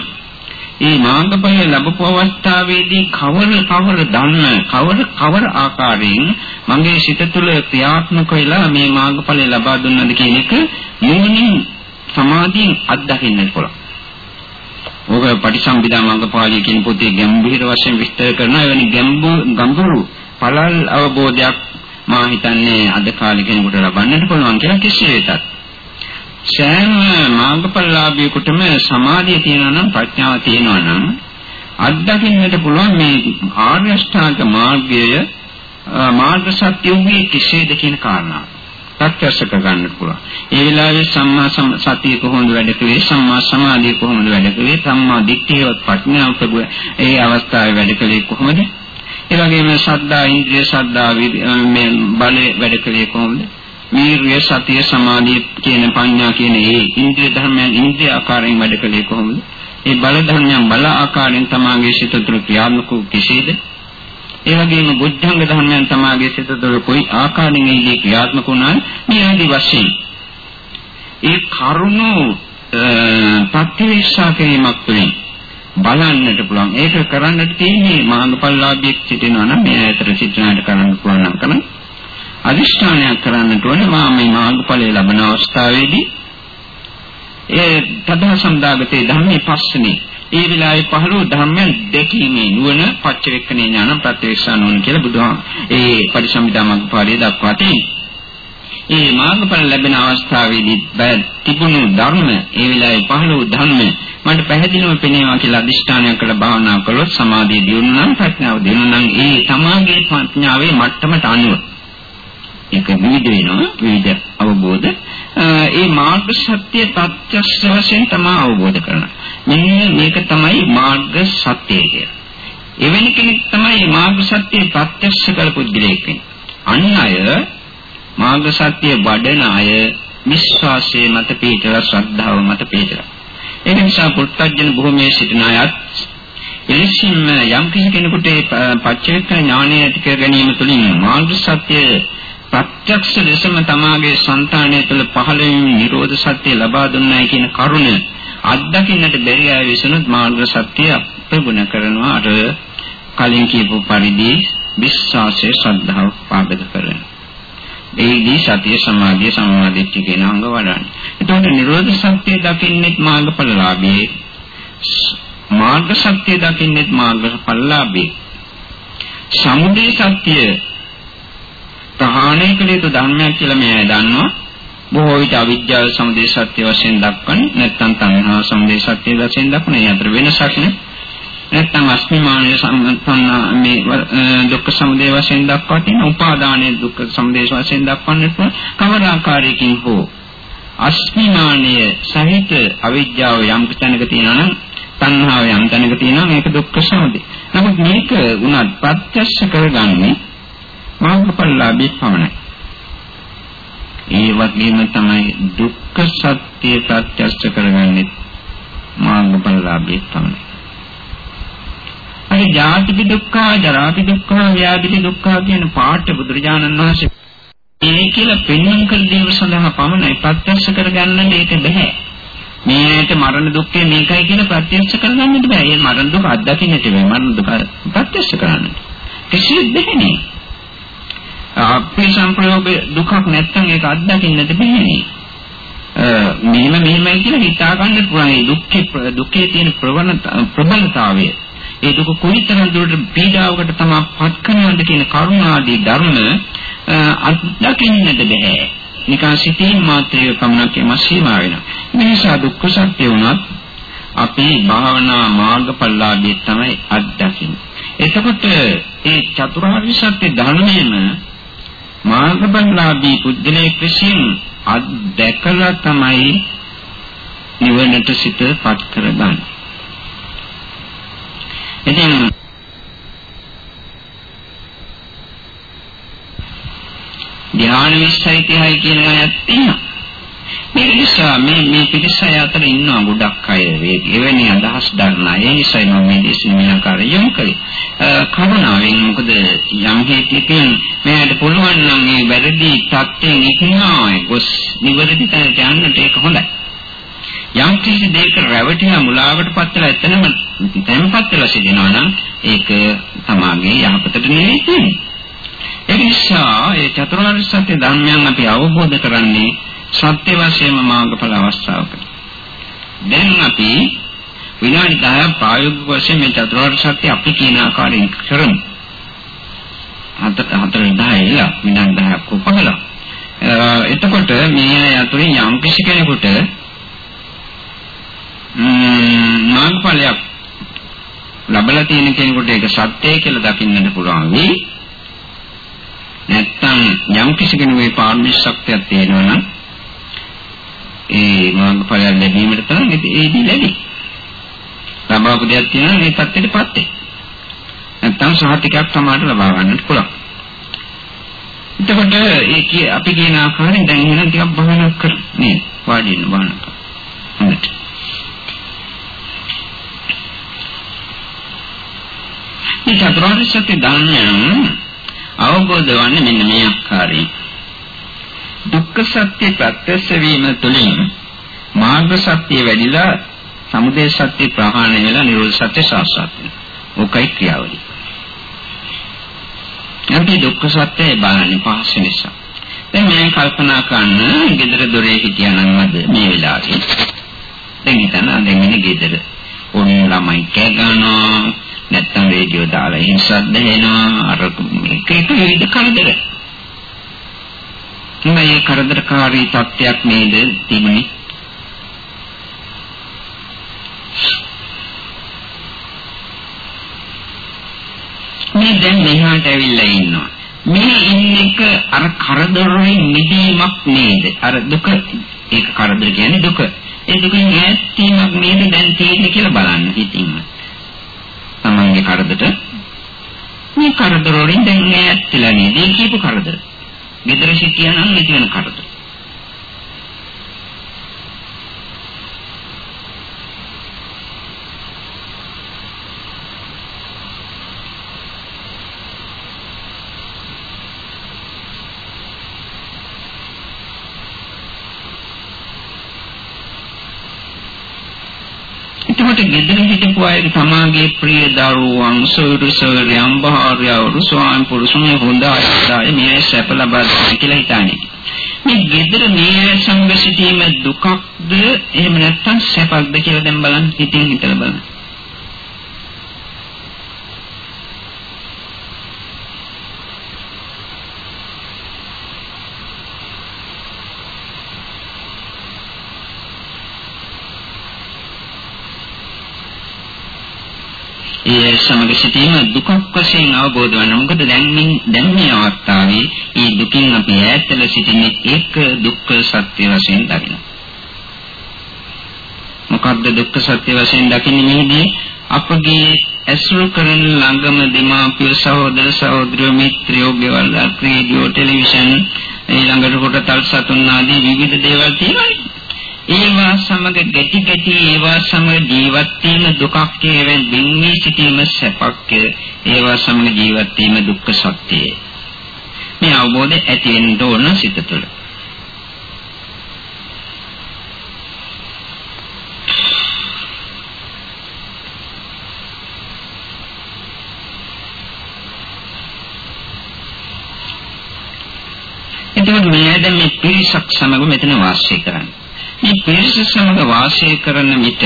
ඒ මාර්ගඵල ලැබපු අවස්ථාවේදී කවර කවර ධර්ම කවර කවර ආකාරයෙන් මගේ සිත තුළ ක්‍රියාත්මක වෙලා මේ මාර්ගඵල ලබා දුන්නද කියන එක නුවණින් සමාධියෙන් අත්දකින්න පුළුවන්. ඕක පටිසම්භිදා මඟපාලිය කියන පොතේ ගැඹුරු වශයෙන් විස්තර කරනවා. එවැනි ගැඹුරු පළල් අවබෝධයක් මා හිතන්නේ අද කාලේ කෙනෙකුට ලබන්නට පුළුවන් කියලා කෙසේ වෙතත්. සෑම මාර්ගඵලලාභියෙකුටම සමාධිය තියෙනවා නම් ප්‍රඥාව තියෙනවා නම් අත්දකින්නට පුළුවන් මේ ආර්ය අෂ්ටාංග මාර්ගය මාර්ග සත්‍ය වූ කෙසේද කියන කාරණාව. ප්‍රත්‍යක්ෂ කරගන්න පුළුවන්. ඒ වෙලාවේ සම්මා සතිය කොහොමද වැඩ කළේ? සම්මා සමාධිය කොහොමද වැඩ කළේ? සම්මා දිට්ඨියවත් ප්‍රඥාව ප්‍රභු ඒ අවස්ථාවේ වැඩ කළේ කොහොමද? ඒ වගේම ශ්‍රද්ධා, ඉන්ද්‍රිය ශ්‍රද්ධා මේ බලය වැඩ කළේ කොහොමද? වීර්ය, සතිය, සමාධිය කියන පඤ්ඤා කියන ඒ ඉන්ද්‍රිය ධර්මයන් ඉන්ද්‍රිය ආකාරයෙන් වැඩ කළේ කොහොමද? ඒ බල ධර්මයන් බල ආකාරයෙන් තමාගේ සිත තුළ ක්‍රියාත්මක කෙසේද? ඒ වගේම බුද්ධංග ධර්මයන් තමාගේ සිත තුළ කොයි ආකාරයෙන් ඒකේ ක්‍රියාත්මක වුණා මේ ආදි වශයෙන් ඒ කරුණු ප්‍රතිවිශ්සා කිරීමක් තුළින් බලන්නට පුළුවන් ඒක කරන්නට තියෙන්නේ මාර්ගඵලලාභියෙක් සිටිනවා නම් මේ ඇතර සිටිනාට කරන්න පුළුවන් නම් කරන අදිෂ්ඨානයක් කරන්නට ඕනේ මා මේ මාර්ගඵලය ලබන අවස්ථාවේදී ඒ තදා සම්දාගතේ ධම්මේ පස්සනේ ඒ විලායේ පහළ වූ ධර්මයන් දැකීමේ නුවණ පච්චවෙක්කනේ ඥාන ප්‍රත්‍යක්ෂා නුවණ කියලා බුදුහාම ඒ පරිසම්පදා මග්ගපාළිය දක්වා තියෙනවා. ඒ මාර්ගඵල ලැබෙන අවස්ථාවේදී තිබුණු ධර්ම ඒ විලායේ පහළ වූ ධර්ම මට පැහැදිලිව පෙනේවා කියලා අදිෂ්ඨානයක් කළ භාවනා කළොත් සමාධිය දියුණු නම් ප්‍රඥාව දියුණු නම් ඒ තමාගේ ප්‍රඥාවේ මට්ටමට අනුව ඒක විවිධ වෙනවා විවිධ අවබෝධ ඒ මාර්ග සත්‍ය ප්‍රත්‍යක්ෂ වශයෙන් තමයි අවබෝධ කරගන්න. මෙන්න මේක තමයි මාර්ග සත්‍යය කියන්නේ. එවැනි කෙනෙක් තමයි මාර්ග සත්‍ය ප්‍රත්‍යක්ෂ කළ පුද්ගලයෙක් වෙන්නේ. අන් අය මාර්ග සත්‍ය වඩන අය විශ්වාසයේ මත පිටලා ශ්‍රද්ධාව මත පිටලා. ඒ නිසා පුත්තජන භූමියේ සිටින අයත් එලෙසින්ම යම් කිසි කෙනෙකුට පච්චේක ඥානය ඇති කර ගැනීම තුළින් මාර්ග සත්‍ය ප්‍රත්‍යක්ෂ ලෙසම තමාගේ సంతානය තුළ පහළ වීම නිරෝධ සත්‍ය ලබා දුන්නයි කියන කරුණ අත්දකින්නට බැරි අය විසිනුත් මාර්ග සත්‍ය ප්‍රගුණ කරනවා අර කලින් කියපු පරිදි විශ්වාසයේ ශ්‍රද්ධාව පාදක කරගෙන. ඒදී සතිය සමාධිය සමාධිත්‍ය කියන අංග වඩන්නේ. එතකොට නිරෝධ සත්‍ය දකින්නෙත් මාර්ගඵලලාභී. මාර්ග සත්‍ය දකින්නෙත් මාර්ගඵලලාභී. සමුදය සත්‍ය ප්‍රහාණය කළ යුතු ධර්මයක් කියලා මේ දන්නවා. බොහෝ විට අවිද්‍යාව සමුදය සත්‍ය වශයෙන් දක්වන්නේ නැත්නම් තණ්හා සමුදය සත්‍ය වශයෙන් දක්වන්නේ අතර වෙනසක් නේ. නැත්නම් අස්මිමානය සම්පන්න මේ දුක්ඛ සමුදය වශයෙන් දක්වා තියෙන උපාදානයේ දුක්ඛ සමුදය වශයෙන් දක්වන්නේ කවර ආකාරයකින් හෝ අස්මිමානය සහිත අවිද්‍යාව යම් තැනක තියෙනවා නම් තණ්හාව යම් තැනක තියෙනවා මේක දුක්ඛ සමුදය. නමුත් මේක උනත් ප්‍රත්‍යක්ෂ කරගන්නේ මාර්ගඵලලාභී පමණයි. ඒ වගේම තමයි දුක්ඛ සත්‍ය ප්‍රත්‍යක්ෂ කරගන්නේ මාර්ගඵලලාභී පමණයි. අර ජාතිපි දුක්ඛ, ජරාපි දුක්ඛ, ව්‍යාධිපි දුක්ඛ කියන පාඨ බුදුරජාණන් වහන්සේ ඒ කියලා පෙන්වන්න කළ දේව සඳහා පමණයි ප්‍රත්‍යක්ෂ කරගන්න මේක බෑ. මේකට මරණ දුක්ඛය මේකයි කියලා ප්‍රත්‍යක්ෂ කරගන්නත් බෑ. ඒ මරණ දුක අත්දකින්නට බෑ. මරණ දුක ප්‍රත්‍යක්ෂ කරන්න. කිසිත් දෙන්නේ. අපේ සංප්‍රයෝග දුකක් නැත්තම් ඒක අත්දකින්නට බෑනේ. මෙහෙම මෙහෙමයි කියලා හිතා ගන්න පුළුවන්. ඒ දුක්ඛේ දුකේ තියෙන ප්‍රබලතාවය. ඒ දුක කොයිතරම් දුරට පීඩාවකට තමයි පත් කරනවද කියන කරුණාදී ධර්ම අත්දකින්නට බෑ. නිකන් සිතින් මාත්‍රයේ පමණක් එම සීමා වෙනවා. මේ නිසා දුක්ඛ සත්‍ය වුණත් අපේ භාවනා මාර්ගඵලලාභී තමයි අත්දකින්නේ. එතකොට මේ චතුරාර්ය සත්‍ය ධර්මයේම මාර්ගඵලලාභී පුද්ගලයෙක් විසින් අත්දැකලා තමයි නිවනට සිතපත් කරගන්නේ. ඉතින් ධ්‍යාන 20යි 30යි කියන අයත් ඉන්නවා. මේ නිසා මේ මේ පිටසය අතර ඉන්නවා ගොඩක් අය එවැනි අදහස් ගන්න අය. ඒ නිසා මම මේ දේශනාව ආකාරය යොමු කළේ. කරුණාවෙන් මොකද යම් හේතුවකින් මෙයාට පුළුවන් නම් මේ වැරදි තත්ත්වයෙන් ඉක්මනායි ගොස් නිවැරදි තැනට යන්නට ඒක හොඳයි. යම් කිසි දෙයක රැවටිලා මුලාවට පත් වෙලා එතනම තැන්පත් වෙලා සිටිනවා නම් ඒක තමාගේ යහපතට නෙවෙයි තියෙන්නේ. ඒ නිසා ඒ චතුරාර්ය සත්‍ය ධර්මයන් අපි අවබෝධ කරන්නේ සත්‍ය වශයෙන්ම මාර්ගඵල අවස්ථාවක. දැන් අපි විනාඩි 10ක් ප්‍රායෝගික වශයෙන් මේ චතුරාර්ය සත්‍ය අපි කියන ආකාරයෙන් කරමු. හතර හතර 10 ඉලා විනාඩි 10ක් උපකලා. එතකොට මේ අතුරින් යම් කිසි කෙනෙකුට මාර්ගඵලයක් ලැබලා තියෙන කෙනෙකුට ඒක සත්‍යය කියලා දකින්නට පුළුවන් වෙයි. නැත්තම් යම් කිසි කෙනෙකුගේ පාරමී ශක්තියක් තියෙනවා නම් ඒ මාර්ගඵලයක් ලැබීමට තරම් ඒදී ලැබි. ලබාපු දෙයක් තියෙනවා මේ පැත්තටපත් වෙයි. නැත්තම් සහතිකයක් සමානට ලබා ගන්නට පුළුවන්. එතකොට ඒ අපි කියන ආකාරයෙන් දැන් එහෙනම් ටිකක් බහනක් කරන්නේ වාඩි වෙන බහනක්. හොඳට. මේ චතුරාර්ය සත්‍ය ධර්මයන් අවබෝධ වන්නේ මෙන්න මේ ආකාරයෙන්. දුක්ඛ සත්‍ය ප්‍රත්‍යක්ෂ වීම තුළින් මාර්ග සත්‍ය වැඩිලා සමුදය සත්‍ය ප්‍රහාණය වෙලා නිරෝධ සත්‍ය සාක්ෂාත් වෙනවා. ඕකයි ක්‍රියාවලිය. අපි දුක්ඛ සත්‍ය බලන්නේ පහස නිසා. දැන් මම කල්පනා කරන ගෙදර දොරේ හිටියානම් අද මේ වෙලාවේ දැන් හිතන්න දැන් ඉන්නේ ගෙදර. ඕන ළමයි කෑ ගන්නවා නැත්තම් රේඩියෝ දාලා හිංසත් දෙනවා අර එක එක විවිධ කරදර. මේ කරදරකාරී තත්ත්වයක් නේද තිබුණේ? මේ දැන් මෙහාට ඇවිල්ලා ඉන්නවා. මේ ඉන්නක අර කරදරෙන් මිදීමක් නේද? අර දුක ඒක කරදර කියන්නේ දුක. ඒ දුකෙන් ඈත් වීමක් නේද දැන් තියෙන්නේ කියලා බලන්න හිතින්ම. තමන්ගේ කරදරට මේ කරදර වලින් දැන් ඈත් වෙලා නේද? ඒ කියපු කරදර. ගෙදර සිටියා නම් නැති වෙන කරදර. එතකොට ගෙදර හිටපු අය තමාගේ ප්‍රිය දරුවන් සොයුරු සොයුරියන් භාර්යාවරු ස්වාමි පුරුෂුන් හොඳ අයදාය මේ සැප ලබා ගන්න කියලා හිතන්නේ. මේ ගෙදර මේ සංග සිටීම දුකක්ද එහෙම නැත්නම් සැපක්ද කියලා දැන් බලන්න හිතින් හිතලා බලන්න. ඒ සමග සිටීම දුකක් වශයෙන් අවබෝධ වෙනවා. මොකද දැන් දැන් මේ අවස්ථාවේ මේ දුකින් අපි ඈත්ලා සිටින්නේ ඒක දුක්ඛ සත්‍ය වශයෙන් දකිනවා. මොකද්ද දුක්ඛ සත්‍ය වශයෙන් දකින්නේ මෙහිදී අපගේ ඇසුරු කරන ළඟම දෙමාපිය සහෝදර සහෝදරියෝ මිත්‍රයෝ ගෙවල් රේඩියෝ ටෙලිවිෂන් ඊළඟට කොටතල් සතුන් ආදී විවිධ දේවල් තියෙනවා. ඒවා සමග ගැටි ගැටි ඒවා සමග ජීවත් වීම දුකක් කියවෙන් දින්වි සිටීම සැපක් ඒවා සමග ජීවත් වීම දුක්ඛ සත්‍යය. මේ අවබෝධය ඇති වෙන්න ඕන සිත තුළ. එතකොට මේ දැන් මේ පිරිසක් සමග මෙතන වාසය කරන්නේ. මේ පිරිස සමග වාසය කරන විට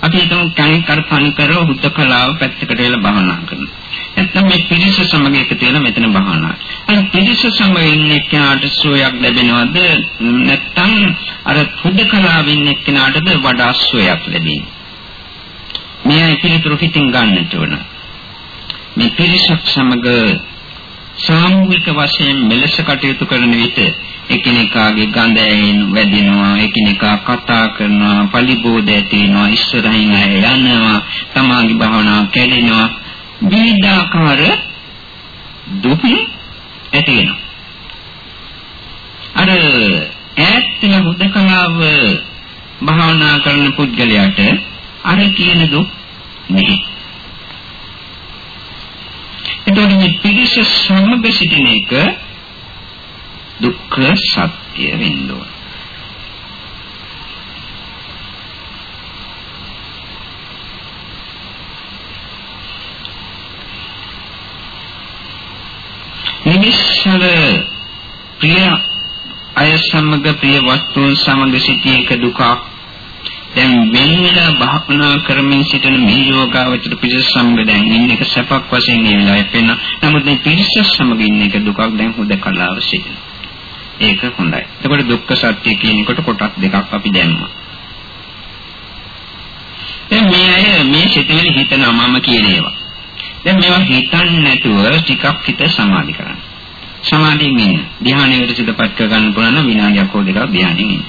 අපි හිතමු කණි කරපණි කරව හුදකලාව පැත්තකට වෙලා භවනා කරනවා. නැත්නම් මේ පිරිස සමග එකතු වෙලා මෙතන භවනා. අර පිරිස සමග ඉන්න එක්කනට සුවයක් ලැබෙනවද නැත්නම් අර හුදකලාව ඉන්න එක්කනටද වඩා සුවයක් ලැබෙන්නේ? මේ පිළිතුරු හිතින් ගන්නට ඕන. මේ පිරිසක් සමග සාමූහික වශයෙන් මෙලෙස කටයුතු කරන විට එකිනෙකාගේ ගඳ ඇහෙන වැඩිනවා එකිනෙකා කතා කරනවා පලිබෝධ ඇති වෙනවා ඉස්සරහින් අය යනවා තමාගේ භාවනාව කැඩෙනවා. විවිධාකාර දුක් ඇති වෙනවා. අර ඈත්න හුදකලාව භාවනා කරන පුද්ගලයාට අර කියන දුක් නැහැ. එතකොට මේ පිරිස සමග සිටින එක දුක්ඛ සත්‍ය වෙන්න ඕන. නිමිස්සල ප්‍රිය අය සමග ප්‍රිය වස්තුන් සමග සිටී එක දුකක් දැන් වෙන වෙලා භාවනා කරමින් සිටින මේ යෝගාවචර පිරිස සමග දැන් ඉන්න එක සැපක් වශයෙන් මේ වෙලාවේ පෙන්න. නමුත් මේ පිරිස සමග ඉන්න එක දුකක් දැන් හුදකලාව සිටින. ඒක හොඳයි. එතකොට දුක්ඛ සත්‍ය කියනකොට කොටස් දෙකක් අපි දැම්මා. දැන් මේ අය මේ සිතිවිලි හිතනවා මම කියන ඒවා. දැන් මේවා හිතන්නේ නැතුව ටිකක් හිත සමාධි කරන්න. සමාධියෙන් ඉන්න. ධ්‍යානයකට සිතපත් කර ගන්න පුළුවන් නම් විනාඩියක් හෝ දෙකක් ධ්‍යානෙන් ඉන්න.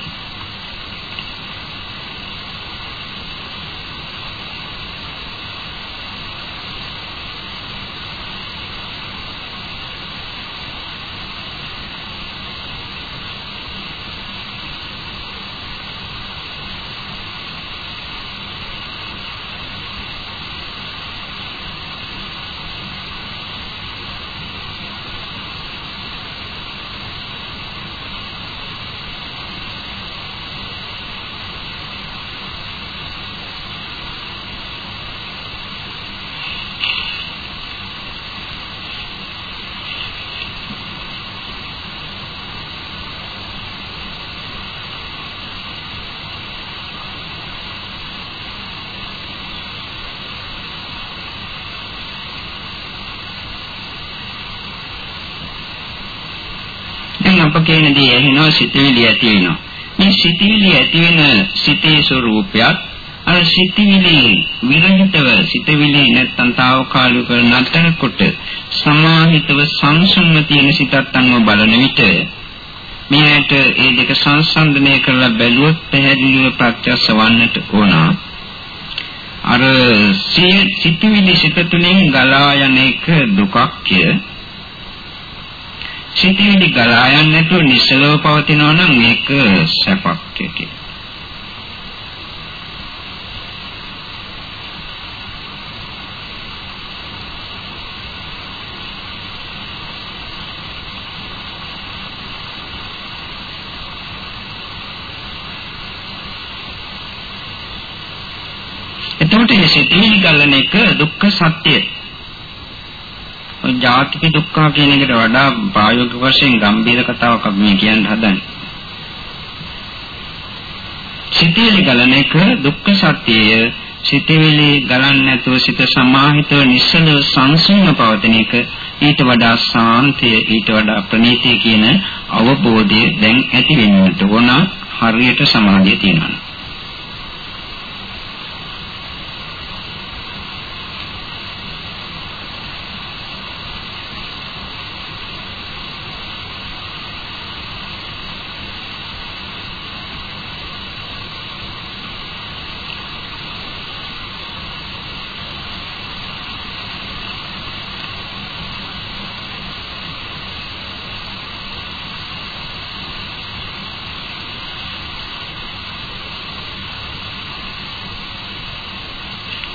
අප කියන දේ ඇහෙනවා සිතවිලි ඇති වෙනවා. මේ සිතවිලි ඇති වෙන සිතේ ස්වરૂපයක් අර සිතවිලි විරහිතව සිතවිලි නැත්තම් తాවකාලික නතරකොට සමාහිතව සංසුන්ව තියෙන සිතත් අනුව බලන විට මෙයට ඒ දෙක සංසන්දනය කරලා බැලුවොත් පැහැදිලිව ප්‍රත්‍යක්ෂ වන්නට ඕන. අර සිතවිලි සිත තුළින් ගලා යන එක දුකක් කිය සිටිවිලි ගලා යන්නේ නැතුව නිසලව පවතිනවා නම් මේක සැපක් කියලා. එතකොට මේ සිටිවිලි ගලන එක දුක්ඛ සත්‍යයි. ජාතික දුක්ඛ කියන එකට වඩා ප්‍රායෝගික වශයෙන් ගැඹීර කතාවක් අපි මේ කියන්න හදන්නේ. සිතේලි ගලන එක දුක්ඛ සත්‍යය සිතේලි ගලන්නේ නැතුව සිත සමාහිතව නිසල සංසුන්ව පවතින එක ඊට වඩා සාන්තිය ඊට වඩා ප්‍රණීතිය කියන අවබෝධය දැන් ඇති වෙන්නට ඕන හරියට සමාධිය තියෙනවා.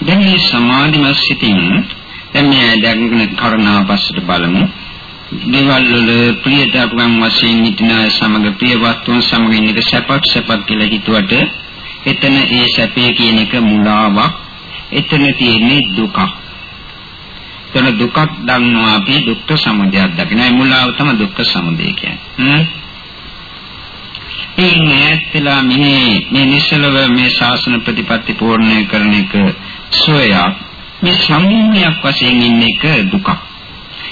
දැන් මේ සමාධිමත් සිතින් දැන් මේ දැක්ගෙන කරුණාව පස්සට බලමු. දේවල් වල ප්‍රියතාවකම් වශයෙන් හිටින සමග ප්‍රිය වස්තුන් සමග ඉන්න එක සැපක් සැපක් කියලා හිතුවට එතන ඒ සැපේ කියන එක මුලාවක්. එතන තියෙන්නේ දුකක්. එතන දුකක් දන්නවා අපි දුක්ඛ සමුදයක් දකින. ඒ මුලාව තමයි දුක්ඛ සමුදය කියන්නේ. ඒ නැත්ලා මේ මේ නිසලව මේ ශාසන ප්‍රතිපත්ති පූර්ණය කරන එක සෝයක් මේ සම්මුතියක් වශයෙන් ඉන්න එක දුකක්.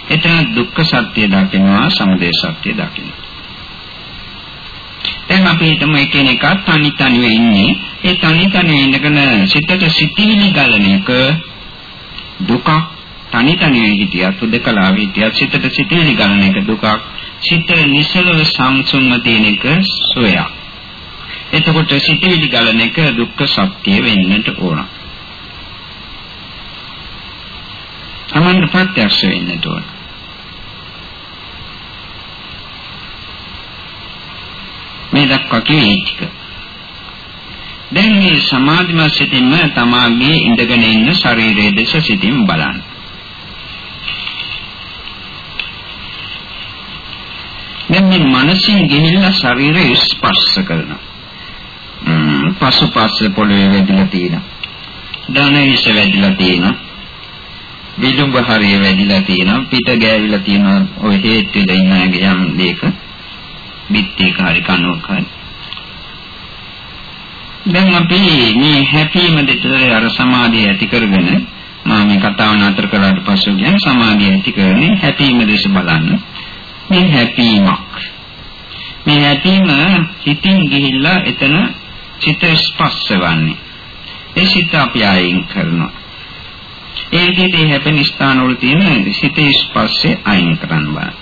එතන දුක්ඛ සත්‍ය දකිනවා සමුදය සත්‍ය දකිනවා. දැන් අපි හිතමු එකිනෙක තනි තනිව ඉන්නේ. ඒ තනි තනිව ඉඳගෙන සිතට සිතිවිලි ගලන එක දුකක්. තනි තනිව හිටියත් උදකලාව හිටියත් සිතට සිතිවිලි ගලන එක දුකක්. සිත නිසලව සංසුන්ව තියෙන එක සෝයක්. එතකොට සිතිවිලි ගලන එක දුක්ඛ සත්‍ය වෙන්නට ඕන. තමන්ට ප්‍රත්‍යක්ෂ වෙන්නට ඕන. මේ දක්වා කියේ ටික. දැන් මේ සමාධිමත් සිතින්ම තමාගේ ඉඳගෙන ඉන්න ශරීරයේ දෙස සිතින් බලන්න. දැන් මේ මනසින් ගෙනිලා ශරීරය ස්පර්ශ කරනවා. ම්ම් පසුපස්ස පොළවේ වැදිලා තියෙනවා. දණහිස වැදිලා තියෙනවා. විදුඹ හරිය වැදිලා තියෙනවා. පිට ගෑවිලා තියෙනවා. ඔය හේත් වෙලා ඉන්න අයගේ යම් දෙයක. බිත්තේක හරි කනුවක හරි. දැන් අපි මේ හැපීම දෙතර අර සමාධිය ඇති කරගෙන මම මේ කතාව නතර කළාට පස්සේ කියන්නේ සමාධිය ඇති කරන්නේ හැපීම දේශ බලන්න. මේ හැපීමක්. මේ හැපීම හිතින් ගිහිල්ලා එතන චිත ස්පර්ශ වන්නේ. ඒ සිත අපි අයින් කරනවා. ඒ විදිහට හැපෙන ස්ථාන වල තියෙන සිත ස්පර්ශය අයින් කරන්න බෑ.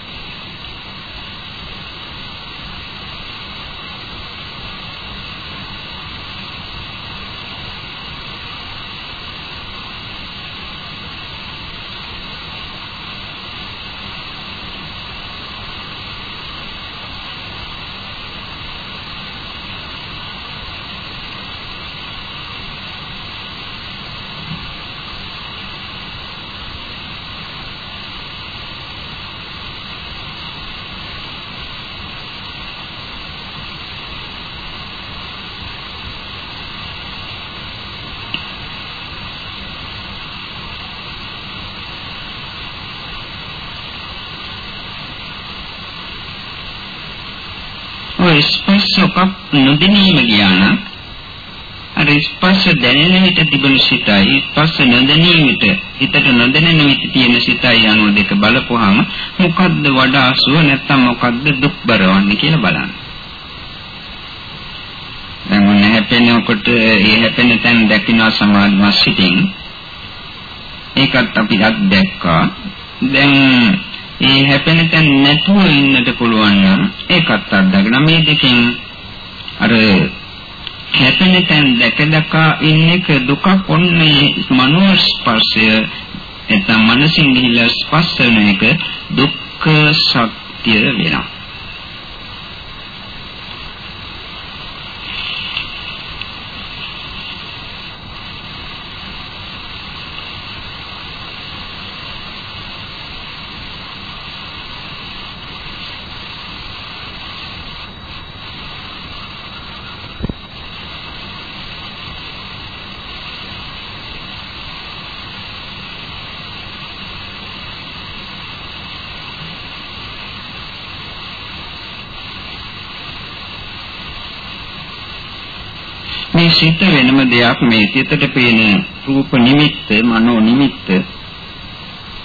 ඔය ස්පර්ශක නොදැනීම කියන අර ස්පර්ශ දැනෙන විට තිබෙන සිතයි ස්පර්ශ නොදැනීම විට හිතට නොදැනෙන විට තියෙන සිතයි අනුව දෙක බලපුවාම මොකද්ද වඩා සුව නැත්නම් මොකද්ද දුක් බරවන්නේ කියලා බලන්න. දැන් මොන හැපෙනකොට ඒ හැපෙන තැන දකින්න සමාධිමත් සිටින් ඒකත් අපි අත්දැක්කා. දැන් ඒ හැපෙන තැන නැතුව ඉන්නට පුළුවන් නම් ඒකත් අත්දැකගෙන මේ දෙකෙන් අර හැපෙන තැන දැක දැක ඉන්න එක දුකක් ඔන්නේ මනෝ ස්පර්ශය එතන මනසින් ගිහිලා ස්පර්ශ වෙන එක දුක්ඛ සත්‍ය වෙනවා. මේ සිත වෙනම දෙයක් මේ සිතට පේන රූප නිමිත්ත මනෝ නිමිත්ත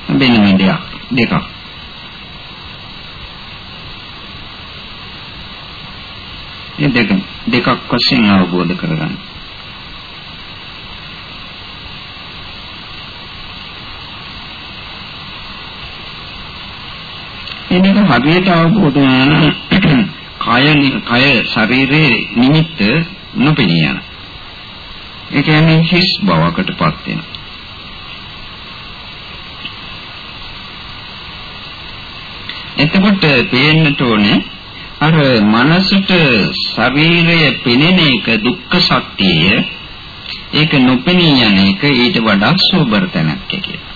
වෙනම දෙයක් දෙකක් මේ දෙක දෙකක් වශයෙන් අවබෝධ කරගන්න එනක හරියට අවබෝධ වුණා කය කය ශරීරයේ නිමිත්ත නොපෙනී යන. ඒ කියන්නේ හිස් බවකටපත් වෙනවා. එතකොට පේන්නට ඕනේ අර මනසට ශරීරය පෙනෙන එක දුක්ඛ සත්‍යය ඒක නොපෙනී යන එක ඊට වඩා සෝබර තැනක් කියලා.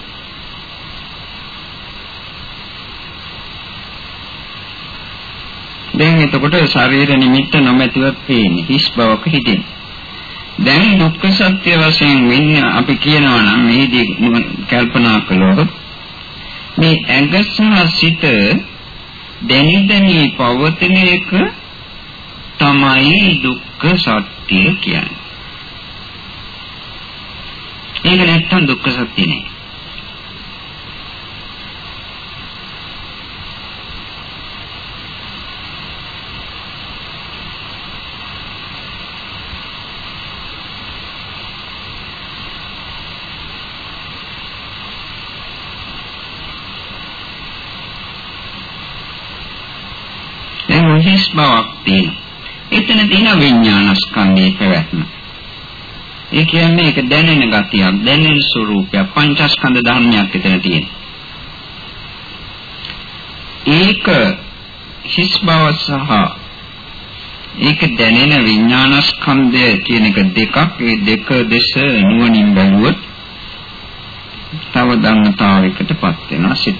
දැන් එතකොට ශරීර නිමිත්ත නොමැතිවත් පේන්නේ හිස් බවක හිටින්. දැන් දුක්ඛ සත්‍ය වශයෙන් වෙන්නේ අපි කියනවා නම් මේදී කල්පනා කළොත් මේ ඇඟ සහ සිත දැනි දැනි පවතින එක තමයි දුක්ඛ සත්‍ය කියන්නේ. ඒක නැත්තම් දුක්ඛ සත්‍ය නෙවෙයි. හිස් බවක් තියෙනවා. එතන තියෙන විඥානස්කන්ධයේ පැවැත්ම. ඒ කියන්නේ ඒක දැනෙන ගතියක්, දැනෙන ස්වરૂපයක්, පංචස්කන්ධ ධර්මයක් එතන තියෙනවා. ඒක හිස් බව සහ ඒක දැනෙන විඥානස්කන්ධය කියන එක දෙකක්. ඒ දෙක දෙස නුවණින් බැලුවොත් තව ධර්මතාවයකටපත් වෙනවා සිත.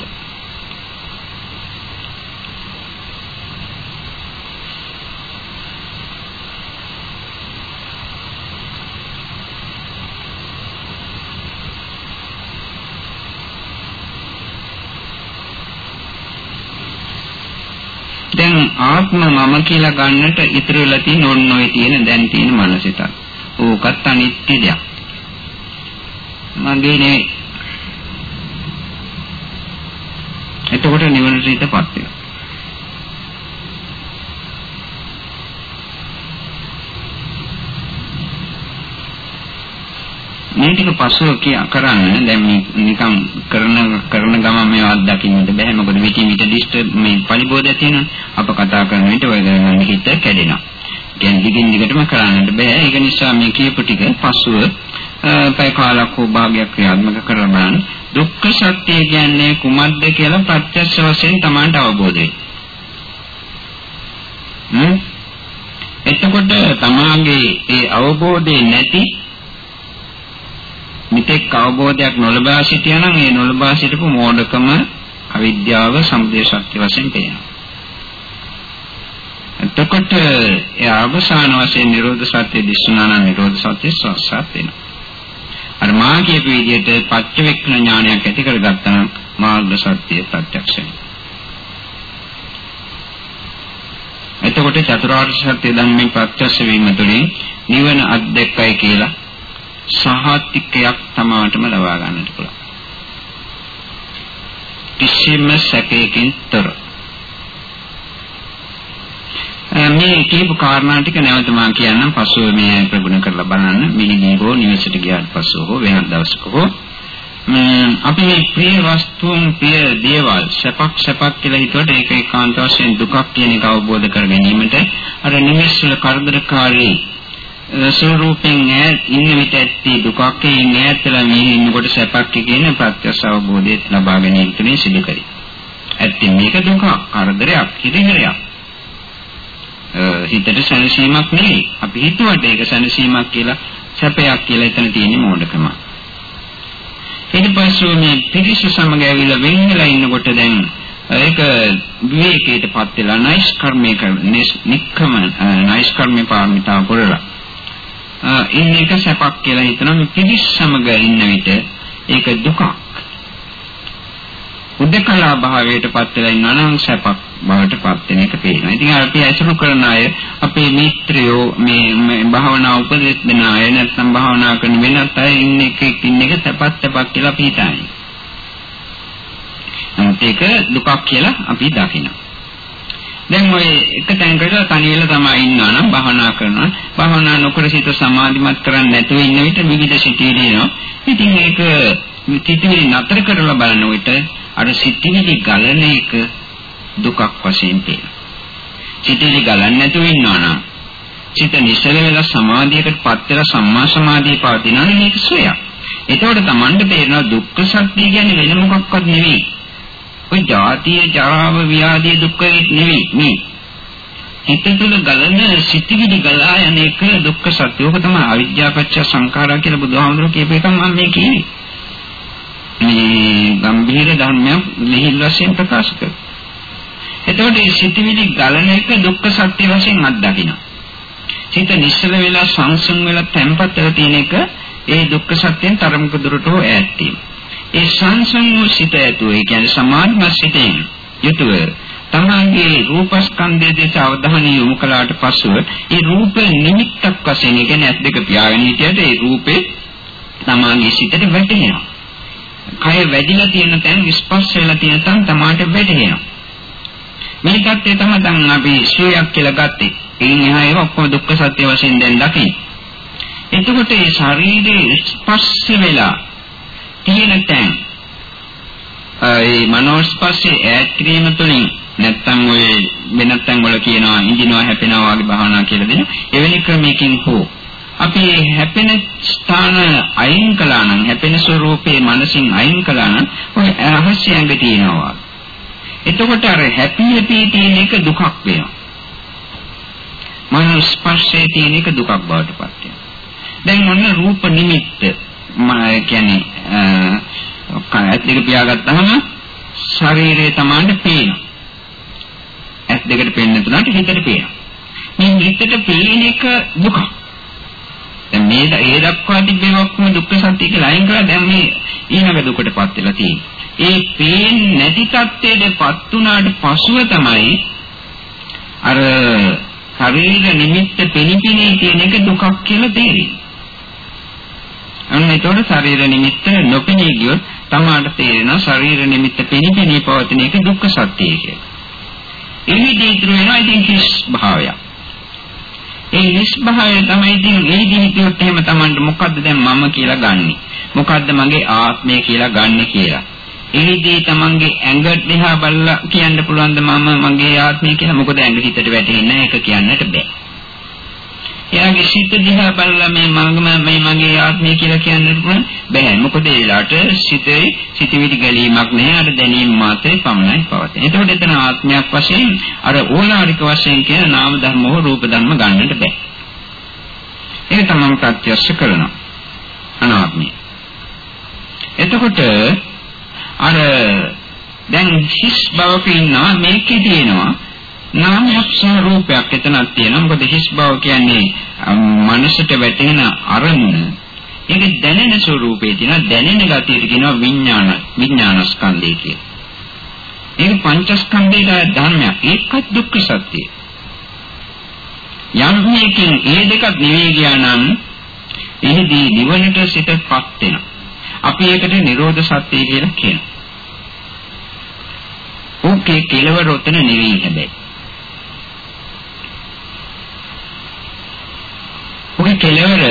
දැන් ආත්ම මම කියලා ගන්නට ඉතුරු වෙලා තියෙන ඔන්න ඔය තියෙන දැන් තියෙන මනසිත. ඕකත් අනිත්‍ය දෙයක්. මගේ නෙවෙයි. එතකොට නිවනට හිතපත් වෙනවා. මේ ටික පසුව කිය කරන්න. දැන් මේ නිකම් කරන කරන ගමන් මේවා අත්දකින්නට බෑ. මොකද විටින් විට ඩිස්ටර්බ් මේ පරිබෝධය තියෙනවා. අප කතා කරන විට ඔය ගමන් හිත කැඩෙනවා. කියන්නේ දිගින් දිගටම කරන්නට බෑ. ඒක නිසා මේ කියපු ටික පසුව පැය කාලක් හෝ භාගයක් ක්‍රියාත්මක කරලා බලන්න. දුක්ඛ සත්‍ය කියන්නේ කුමක්ද කියලා ප්‍රත්‍යක්ෂ වශයෙන් Tamanට අවබෝධ වෙයි එතකොට තමාගේ ඒ අවබෝධය නැති මිත්‍යක් අවබෝධයක් නොලබා සිටියා නම් ඒ නොලබා සිටපු මෝඩකම අවිද්‍යාව සමුදය සත්‍ය වශයෙන් පේනවා. එතකොට ඒ අවසාන වශයෙන් නිරෝධ සත්‍ය දිස්සුනා නම් නිරෝධ සත්‍ය සත්‍ය වෙනවා. අර මා කියපු විදිහට පච්චවෙක්න ඥානයක් ඇති කරගත්තා නම් මාර්ග සත්‍ය ප්‍රත්‍යක්ෂයි. එතකොට චතුරාර්ය සත්‍ය ධර්මයෙන් ප්‍රත්‍යක්ෂ වීම තුළින් නිවන අත්දැක්කයි කියලා සහතිකයක් තමාටම ලබා ගන්නට පුළුවන්. කිසිම සැකයකින් තොර. මේ කියපු කාරණා ටික නැවත මා කියන්නම් පසුව මේ ප්‍රගුණ කරලා බලන්න මිනිදී හෝ නිවසට ගියාට පස්සෙ හෝ වෙනත් දවසක හෝ අපි මේ ප්‍රිය වස්තුන් ප්‍රිය දේවල් සැපක් සැපක් කියලා හිතුවට ඒක ඒකාන්ත වශයෙන් දුකක් කියන එක අවබෝධ කර ගැනීමට අර නිවෙස් වල කරදරකාරී ස්වරූපෙන් ඈත් ඉන්න විට ඇත්තේ දුකක් ඉන්නේ ඈත්ලා මේ ඉන්නකොට සැපක් කියන ප්‍රත්‍යක්ෂ අවබෝධය ලබා ගැනීම තුළින් සිදු කරයි. ඇත්තේ මේක දුක, කරදරයක්, හිරිහැරයක්. හිතට සැනසීමක් නෙවෙයි. අපි හිතුවට ඒක සැනසීමක් කියලා සැපයක් කියලා එතන තියෙන මොඩකම. ඊට පස්සේ මේ පිරිස සමග ඇවිල්ලා වෙන් වෙලා ඉන්නකොට දැන් ඒක විවේකයටපත් වෙලා නයිස් කර්මයක නික්කම නයිස් කර්මේ පාරමිතාව පුරලා ඉන්න එක සැපක් කියලා හිතනවා මේ පිරිස් සමග ඉන්න විට ඒක දුකක්. උද්දකලා භාවයට පත් වෙලා ඉන්නවා නම් සැපක් බවට පත් වෙන එක පේනවා. ඉතින් අපි ඇසුරු කරන අය අපේ මිත්‍රයෝ මේ භාවනා උපදෙස් දෙන අය නැත්නම් භාවනා කරන වෙනත් අය ඉන්න එක ඉන්න එක සැපත් සැපක් කියලා අපි හිතන්නේ. නමුත් ඒක දුකක් කියලා අපි දකිනවා. දැන් ඔය එක තැනකට තනි වෙලා තමයි ඉන්නවා නම් භාවනා කරනවා. භාවනා නොකර සිත සමාධිමත් කරන්නේ නැතුව ඉන්න විට විවිධ සිතිවිලි එනවා. ඉතින් ඒක සිතිවිලි නතර කරලා බලන විට අර සිතිවිලි ගලන එක දුකක් වශයෙන් පේනවා. සිතිවිලි ගලන්නේ නැතුව ඉන්නවා නම් සිත නිසල වෙලා සමාධියකට පත් වෙලා සම්මා සමාධිය පවතිනවා නම් මේක සොයක්. එතකොට Tamanට තේරෙනවා දුක්ඛ සත්‍ය කියන්නේ වෙන මොකක්වත් නෙවෙයි. ඔය ජාතිය ජරාව ව්‍යාධිය දුක්ඛ නෙවෙයි මේ. හිත තුළ ගලන සිතිවිලි ගලා යන එක දුක්ඛ සත්‍ය. ඕක තමයි අවිද්‍යාපච්ච සංඛාරා කියලා බුදුහාමුදුරුවෝ කියපු එක මම මේ කියන්නේ. මේ ගම්භීර ධර්මයක් ලිහිල් වශයෙන් ප්‍රකාශ කරනවා. එතකොට මේ සිතිවිලි ගලන එක දුක්ඛ සත්‍ය වශයෙන් අත්දකිනවා. සිත නිශ්චල වෙලා සංසුන් වෙලා තැම්පත් වෙලා තියෙන එක ඒ දුක්ඛ සත්‍යයෙන් තරමක දුරට ඈත් වීම. ඒ සංසුන් වූ සිත ඇතුව ඒ කියන්නේ සමාධිමත් සිතෙන් යුතුව තමන්ගේ රූපස්කන්ධය දෙස අවධානය යොමු කළාට පසුව ඒ රූප නිමිත්තක් වශයෙන් ඒ කියන්නේ ඇස් දෙක පියාගෙන හිටියට ඒ රූපේ තමන්ගේ සිතට වැටෙනවා. කය වැදිලා තියෙන තැන් ස්පර්ශ වෙලා තියෙන තැන් තමාට වැටෙනවා. මේ தත්ත්වය තමයි දැන් අපි ශ්‍රේයක් කියලා ගත්තේ. එයින් එහා ඒවා ඔක්කොම දුක්ඛ සත්‍ය වශයෙන් දැන් දකින්න. එතකොට මේ ශරීරයේ ස්පර්ශ වෙලා තියෙන තැන් ඒ මනෝ ස්පර්ශයේ ඈත් කිරීම තුළින් නැත්තම් ඔය වෙනත් තැන් වල කියනවා ඉඳිනවා හැපෙනවා වගේ භාවනා කියලා දෙන එවැනි ක්‍රමයකින් හෝ අපි හැපෙන ස්ථාන අයින් කළා නම් හැපෙන ස්වરૂපේ මනසින් අයින් කළා නම් ඔය රහස්‍ය ඇඟ තියෙනවා. එතකොට අර හැපි හැපි තියෙන එක දුකක් වෙනවා. මනෝ ස්පර්ශයේ තියෙන එක දුකක් බවට පත් වෙනවා. දැන් ඔන්න රූප නිමිත්ත මම කියන්නේ ඇස් දෙක පියාගත්තාම ශරීරය තමයි පේනවා. ඇස් දෙකට පේන්න තුනට හිතට පේනවා. මේ හිතට පේන එක දුකක්. දැන් මේ ඒ දක්වා තිබෙන ඔක්කොම දුක්ඛ සත්‍ය කියලා අයින් කරලා දැන් මේ ඊළඟ දුකටපත් වෙලා තියෙන්නේ. ඒ පේන්නේ නැති තත්ත්වයටපත් උනාට පසුව තමයි අර ශරීර නිමිත්ත පිනිපිනේ කියන එක දුකක් කියලා තේරෙන්නේ. අන්න ඒතකොට ශරීර නිමිත්ත නොපෙනී ගියොත් තමාට තේරෙනවා ශරීර නිමිත්ත පිනිපිනී පවතින එක දුක්ඛ සත්‍යය කියලා. එහිදී ඉතුරු වෙනවා ඉතින් කිස් භාවය. ඒ නිස්භාවය තමයි ඉතින් එහිදී හිතුවොත් එහෙම Tamanට මොකද්ද දැන් මම කියලා ගන්නෙ? මොකද්ද මගේ ආත්මය කියලා ගන්නෙ කියලා. එහිදී Tamanගේ ඇඟ දිහා බලලා කියන්න පුළුවන් ද මම මගේ ආත්මය කියලා මොකද ඇඟ හිතට වැටෙන්නේ නැහැ ඒක කියන්නට බෑ. එයාගේ සිත දිහා බලලා මේ මම මේ මගේ ආත්මය කියලා කියන්නට පුළුවන් බෑ. මොකද ඒ වෙලාවට සිතේ සිතවිලි ගැලීමක් නැහැ. අර දැනීම මාත්‍රේ පමණයි පවතින. ඒකෝට එතන ආත්මයක් වශයෙන් අර ඕලාරික වශයෙන් කියන නාම ධර්ම හෝ රූප ධර්ම ගන්නට බෑ. ඒක තමයි ප්‍රත්‍යක්ෂ කරනවා. අනාත්මය. එතකොට අර දැන් හිස් බවක ඉන්නවා මේකේ තියෙනවා නාමයක් සහ රූපයක් එතනක් තියෙනවා. මොකද හිස් බව කියන්නේ මනසට වැටෙන අරමුණ. ඒක දැනෙන ස්වરૂපේ තියෙන දැනෙන ගතියට කියනවා විඥාන විඥානස්කන්ධය කියලා. ඒක පංචස්කන්ධයේ ධර්මයක්. ඒකත් දුක්ඛ සත්‍යය. යම් මේකින් ඒ දෙකක් නිවේ ගියා නම් එහිදී නිවනට සිතපත් වෙනවා. අපි ඒකට නිරෝධ සත්‍යය කියලා කියනවා. ඕකේ කෙලවර උතන නෙවෙයි හැබැයි. ඔය කෙලවර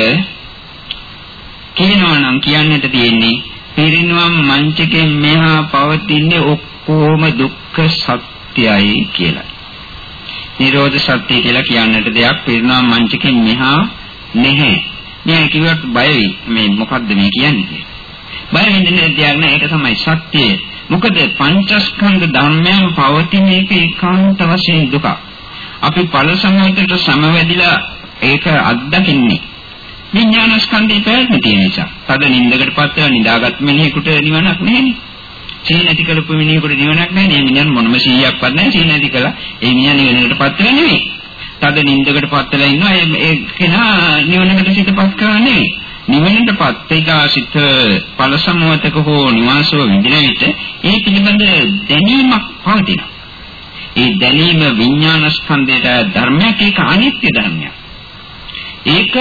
කියනවා නම් කියන්නට තියෙන්නේ පිරිනුවම් මංචකෙන් මෙහා පවතින්නේ ඔක්කොම දුක්ඛ සත්‍යයි කියලා. නිරෝධ සත්‍ය කියලා කියන්නට දෙයක් පිරිනුවම් මංචකෙන් මෙහා නැහැ. මේ කිව්වට බය වෙයි. මේ මොකද්ද මේ කියන්නේ? බය වෙන්නේ දෙයක් නෑ ඒක තමයි සත්‍යය. මොකද පංචස්කන්ධ ධර්මයන් පවතින එක ඒකාන්ත වශයෙන් දුක. අපි ඵල සම්මතයට සමවැදිලා ඒක අත්දකින්නේ විඥාන ස්කන්ධේ පැවැත්ම තියෙන නිසා. තද නින්දකටපත් වෙලා නිදාගත් මිනිහෙකුට නිවනක් නැහැනේ. සීල නැති කරපු මිනිහෙකුට නිවනක් නැහැ. මේ මිනිහන් මොනම සීයක්වත් නැහැ. සීල නැති කළා ඒ මිනිහා නිවනකටපත් වෙලා නෙවෙයි. තද නින්දකටපත් වෙලා ඉන්නවා. ඒ කෙනා නිවනකට සිතපත් කරන්නේ නෙවෙයි. නිවනටපත් ඒකාසිත ඵලසමවතක හෝ නිවාසව විඳින විට ඒ පිළිබඳ දැනීමක් පවතිනවා. ඒ දැනීම විඥාන ස්කන්ධයට ධර්මයක් ඒක අනිත්‍ය ධර්මයක්. ඒක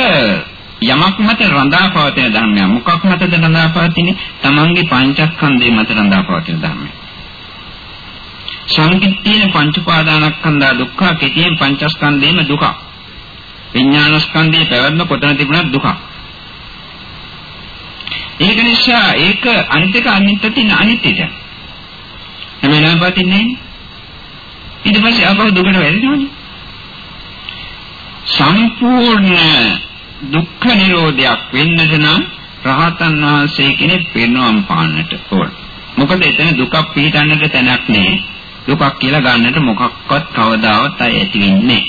යමක් මත රඳා පවතින ධර්මයක්. මොකක් මතද රඳා පවතින්නේ? තමන්ගේ පංචස්කන්ධය මත රඳා පවතින ධර්මයක්. සංකිට්ඨේන පංච උපාදානස්කන්ධා දුක්ඛ කෙටියෙන් පංචස්කන්ධේම දුක. විඥානස්කන්ධයේ පැවැත්ම කොතන තිබුණත් දුක. ඒක නිසා ඒක අනිත් එක අනිත්‍ය තියෙන අනිත්‍යද. හැම වෙලාවෙම පවතින්නේ ඊට පස්සේ අපව දුකට වැටෙනවනේ. සම්පූර්ණ දුක්ඛ නිරෝධයක් වෙන්නට නම් රහතන් වහන්සේ කෙනෙක් වෙනවම් පාන්නට ඕන. මොකද එතන දුකක් පිළිගන්නට තැනක් නෑ. දුකක් කියලා ගන්නට මොකක්වත් කවදාවත් ඇති වෙන්නේ නෑ.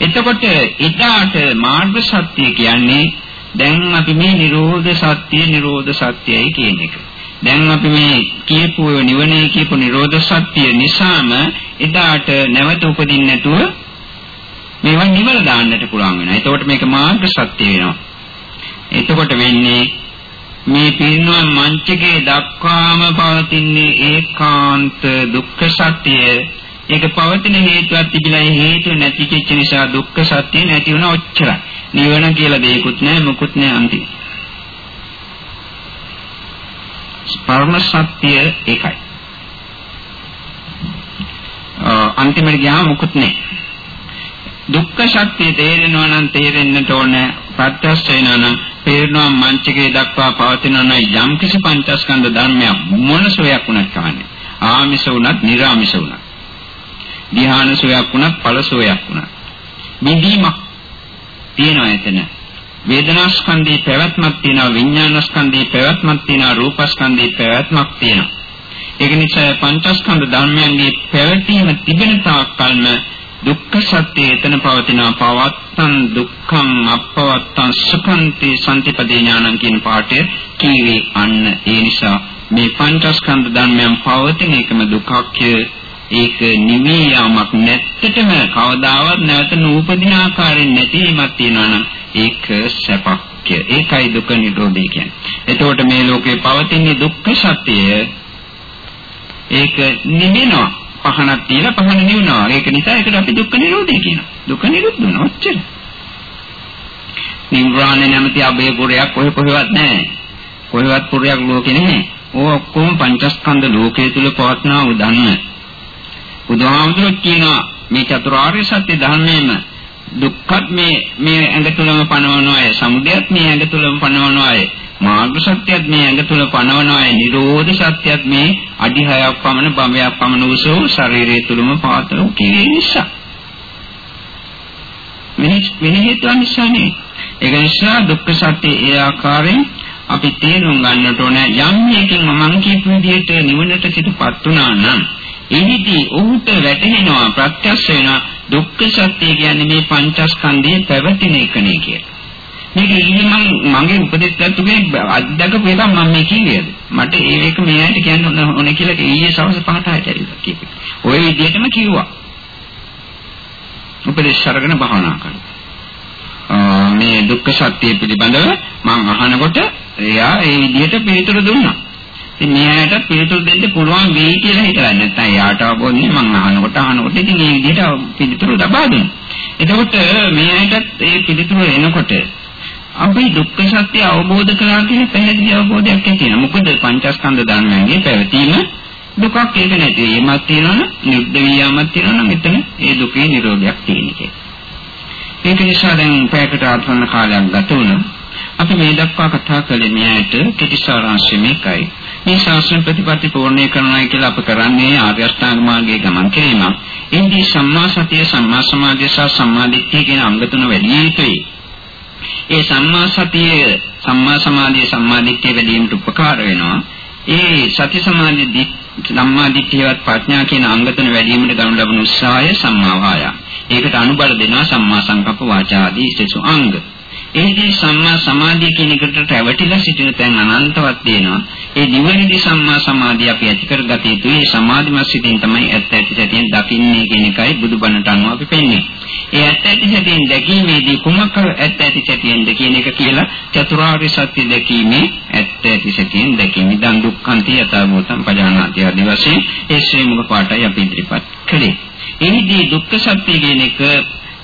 එතකොට එදාට මාර්ග සත්‍ය කියන්නේ දැන් අපි මේ නිරෝධ සත්‍ය නිරෝධ සත්‍යයි කියන එක. දැන් අපි මේ කියපු නිවනේ කියපු නිරෝධ සත්‍ය නිසාම එදාට නැවත උපදින්න නැතුව මේවා නිවල දාන්නට පුළුවන් වෙනවා. එතකොට මේක මාර්ග සත්‍ය වෙනවා. එතකොට වෙන්නේ මේ පිරිනුවම් මංචකේ දක්වාම පවතින ඒකාන්ත දුක්ඛ සත්‍යය ඒක පවතින හේතුවක් තිබිලා ඒ හේතුව නැති කිච්ච නිසා දුක්ඛ සත්‍ය නැති වුණා ඔච්චරයි. නිවන කියලා දෙයක්වත් නැහැ මොකුත් නැහැ අන්තිම. පරම සත්‍ය ඒකයි. අන්තිමට ගියාම මොකුත් නැහැ. දුක්ඛ සත්‍ය තේරෙනවා නම් තේරෙන්නට ඕනේ ප්‍රත්‍යක්ෂ වෙනවා නම් තේරෙනවා මංචකේ දක්වා පවතිනවා නම් යම් කිසි පංචස්කන්ධ ධර්මයක් මොන සෝයක් වුණත් කවන්නේ. ආමිෂ වුණත්, නිර්ආමිෂ වුණත්. ධ්‍යාන සෝයක් වුණත්, ඵල සෝයක් වුණත්. බිඳීමක් තියෙනවා එතන. වේදනා ස්කන්ධේ පැවැත්මක් තියෙනවා, විඥාන ස්කන්ධේ පැවැත්මක් තියෙනවා, රූප ස්කන්ධේ පැවැත්මක් තියෙනවා. ඒක නිසා පංචස්කන්ධ ධර්මයන්ගේ පැවැත්ම තිබෙන තාක් කල්ම දුක්ඛ සත්‍ය එතන පවතිනවා පවත්තං දුක්ඛං අපවත්තං සුඛන්ති සම්තිපදේ ඥානං කියන පාඩය කීවේ අන්න. ඒ නිසා මේ පංචස්කන්ධ ධර්මයන් පවතින එකම දුක්ඛය ඒක නිවී යාමක් නැත්තටම කවදාවත් නැවත නූපදින ආකාරයෙන් නැතිවීමක් තියෙනවා නම් ඒක සැපක්ය. ඒකයි දුක නිරෝධය කියන්නේ. එතකොට මේ ලෝකේ පවතින දුක්ඛ සත්‍යය ඒක නිවෙනවා පහනක් තියලා පහන නිවනවා. ඒක නිසා ඒකට අපි දුක්ඛ නිරෝධය කියනවා. දුක්ඛ නිරුද්ධ වෙනවා ඔච්චර. නිර්වාණය නැමැති අබේ පුරයක් කොහෙ කොහෙවත් නැහැ. කොහෙවත් පුරයක් ලෝකේ නැහැ. ඕ ඔක්කොම පංචස්කන්ධ ලෝකයේ තුල පවත්නා වූ ධර්ම. බුදුහාමුදුරුවෝ කියනවා මේ චතුරාර්ය සත්‍ය ධර්මයේම දුක්ඛත් මේ මේ ඇඟ තුලම පනවනවාය සමුදයත් මේ ඇඟ තුලම පනවනවාය මාර්ග සත්‍යයත් මේ ඇඟ තුල පනවනවාය නිරෝධ සත්‍යයත් මේ අඩි 6ක් පමණ බඹයක් පමණ උසෝ ශරීරය තුලම පාතල කිරේ නිසා මෙහි හේතුව නිසානේ ඒක නිසා දුක්ඛ සත්‍ය ඒ ආකාරයෙන් අපි තේරුම් ගන්නට ඕන යම් එකකින් මම කියපු විදිහට නිවනට සිටපත් වුණා නම් එහිදී ඔහුට වැටහෙනවා ප්‍රත්‍යක්ෂ වෙනවා දුක්ඛ සත්‍ය කියන්නේ මේ පංචස්කන්ධයේ පැවතින එකනේ කියලා. මේක ඊයේ මම මගේ උපදෙස් ගත්තුගේ අත්දකපු එක මම මේ කිව්වේද මට ඒ එක මෙයාට කියන්න ඕනේ කියලා ඊයේ සවස් 5ට හැටියට කිව්වා. ওই විදිහටම කිව්වා. උපදේශ අරගෙන භාවනා කරනවා. මේ දුක්ඛ සත්‍ය පිළිබඳව මම අහනකොට එයා ඒ විදිහට පිළිතුරු දුන්නා. ඉතින් මෙයාට පිළිතුරු දෙන්න පුළුවන් වෙයි කියලා හිතලා නැත්නම් එයාට අවබෝධනේ මම අහනකොට අහනකොට ඉතින් ඒ විදිහට පිළිතුරු ලබා දුන්නා. එතකොට මෙයාටත් ඒ පිළිතුරු එනකොට අපි දුක්ඛ සත්‍ය අවබෝධ කරා කියන පැහැදිලි අවබෝධයක් තියෙනවා. මොකද පංචස්කන්ධ ධර්මයන්ගේ පැවතීම දුකක් ඒක නැති වීමක් තියෙනවනම් නිරුද්ධ වීමක් තියෙනවනම් මෙතන ඒ දුකේ නිරෝධයක් තියෙන ඒක නිසා දැන් පැයකට ආත්මන කාලයක් ගත වුණා. අපි මේ දක්වා කතා කළේ මෙයට කෙටි සාරාංශය මේකයි. මේ ශාස්ත්‍රීය ප්‍රතිපත්ති පූර්ණේ කරනවා කියලා අප කරන්නේ ආර්ය අෂ්ටාංග මාර්ගයේ ගමන් කිරීමක්. එහිදී සම්මා සතිය, සම්මා සමාධිය සහ සම්මා දිට්ඨිය කියන අංග තුන වැඩි යුතුයි. ඒ සම්මා සතිය සම්මා සමාධිය සම්මා දිට්ඨිය වැඩි වීමට උපකාර වෙනවා. ඒ සති සමාධි සම්මා දිට්ඨියවත් ප්‍රඥා කියන අංග තුන වැඩි වීමට ගනු ලබන උත්සාහය සම්මා වායා. ඒකට අනුබල දෙනවා සම්මා සංකප්ප වාචා ආදී සිසු අංග. එහිදී සම්මා සමාධිය කියන එකට රැවටිලා සිටින තැන් අනන්තවත් තියෙනවා. ඒ නිවැරදි සම්මා සමාධිය අපි ඇති කරගත යුතුයි. ඒ සමාධිමත් සිටින් තමයි ඇත්ත ඇති සැටියෙන් දකින්නේ කියන එකයි බුදුබණට අනුව අපි පෙන්නේ. ඒ ඇත්ත ඇති සැටියෙන් දැකීමේදී කුමක ඇත්ත ඇති සැටියෙන්ද කියන එක කියලා චතුරාර්ය සත්‍ය දැකීමේ ඇත්ත ඇති සැටියෙන් දැකීම. ඉදන් දුක්ඛන්ති යථාභූතං පජානාති ආදී වශයෙන් ඒ ශ්‍රී මුඛ පාඨය අපි ඉදිරිපත් කළේ. එහිදී දුක්ඛ සත්‍ය කියන එක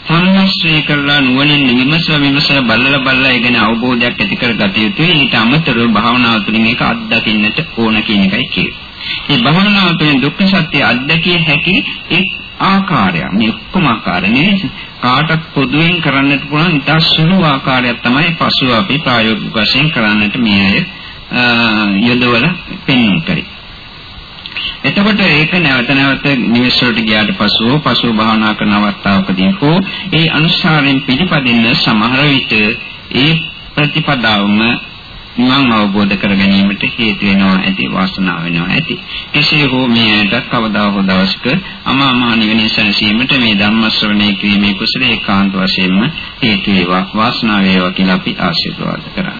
සම්මස්ත්‍රය කරලා නුවණින් විමස විමස බලලා බලලා ඒ ගැන අවබෝධයක් ඇති කරගත යුතුයි. ඊට අමතරව භාවනාව තුළින් ඒක අත්දකින්නට ඕන කියන එකයි කියන්නේ. මේ භාවනාව තුළින් දුක්ඛ සත්‍ය අත්දකිය හැකි එක් ආකාරයක්. මේ ඔක්කොම ආකාරනේ කාටත් පොදුවෙන් කරන්නට පුළුවන් ඉතා සුළු ආකාරයක් තමයි පසුව අපි ප්‍රායෝගික වශයෙන් කරන්නට මේ අය යොදවලා පෙන්වන්න කරේ. එතකොට ඒක නැවත නැවත නිවෙස් වලට ගියාට පසුව පසුව භාවනා කරන අවස්ථාවකදී හෝ ඒ අනුසාරයෙන් පිළිපදින්න සමහර විට ඒ ප්‍රතිපදාවම නිවන් අවබෝධ කර ගැනීමට හේතු වෙනවා ඇති වාසනාව වෙනවා ඇති. එසේ හෝ මේ ඇයට කවදා හෝ දවසක අමා මහ නිවන සැනසීමට මේ ධර්ම ශ්‍රවණය කිරීමේ කුසල ඒකාන්ත වශයෙන්ම හේතු වේවා වාසනාව වේවා කියලා අපි ආශිර්වාද කරා.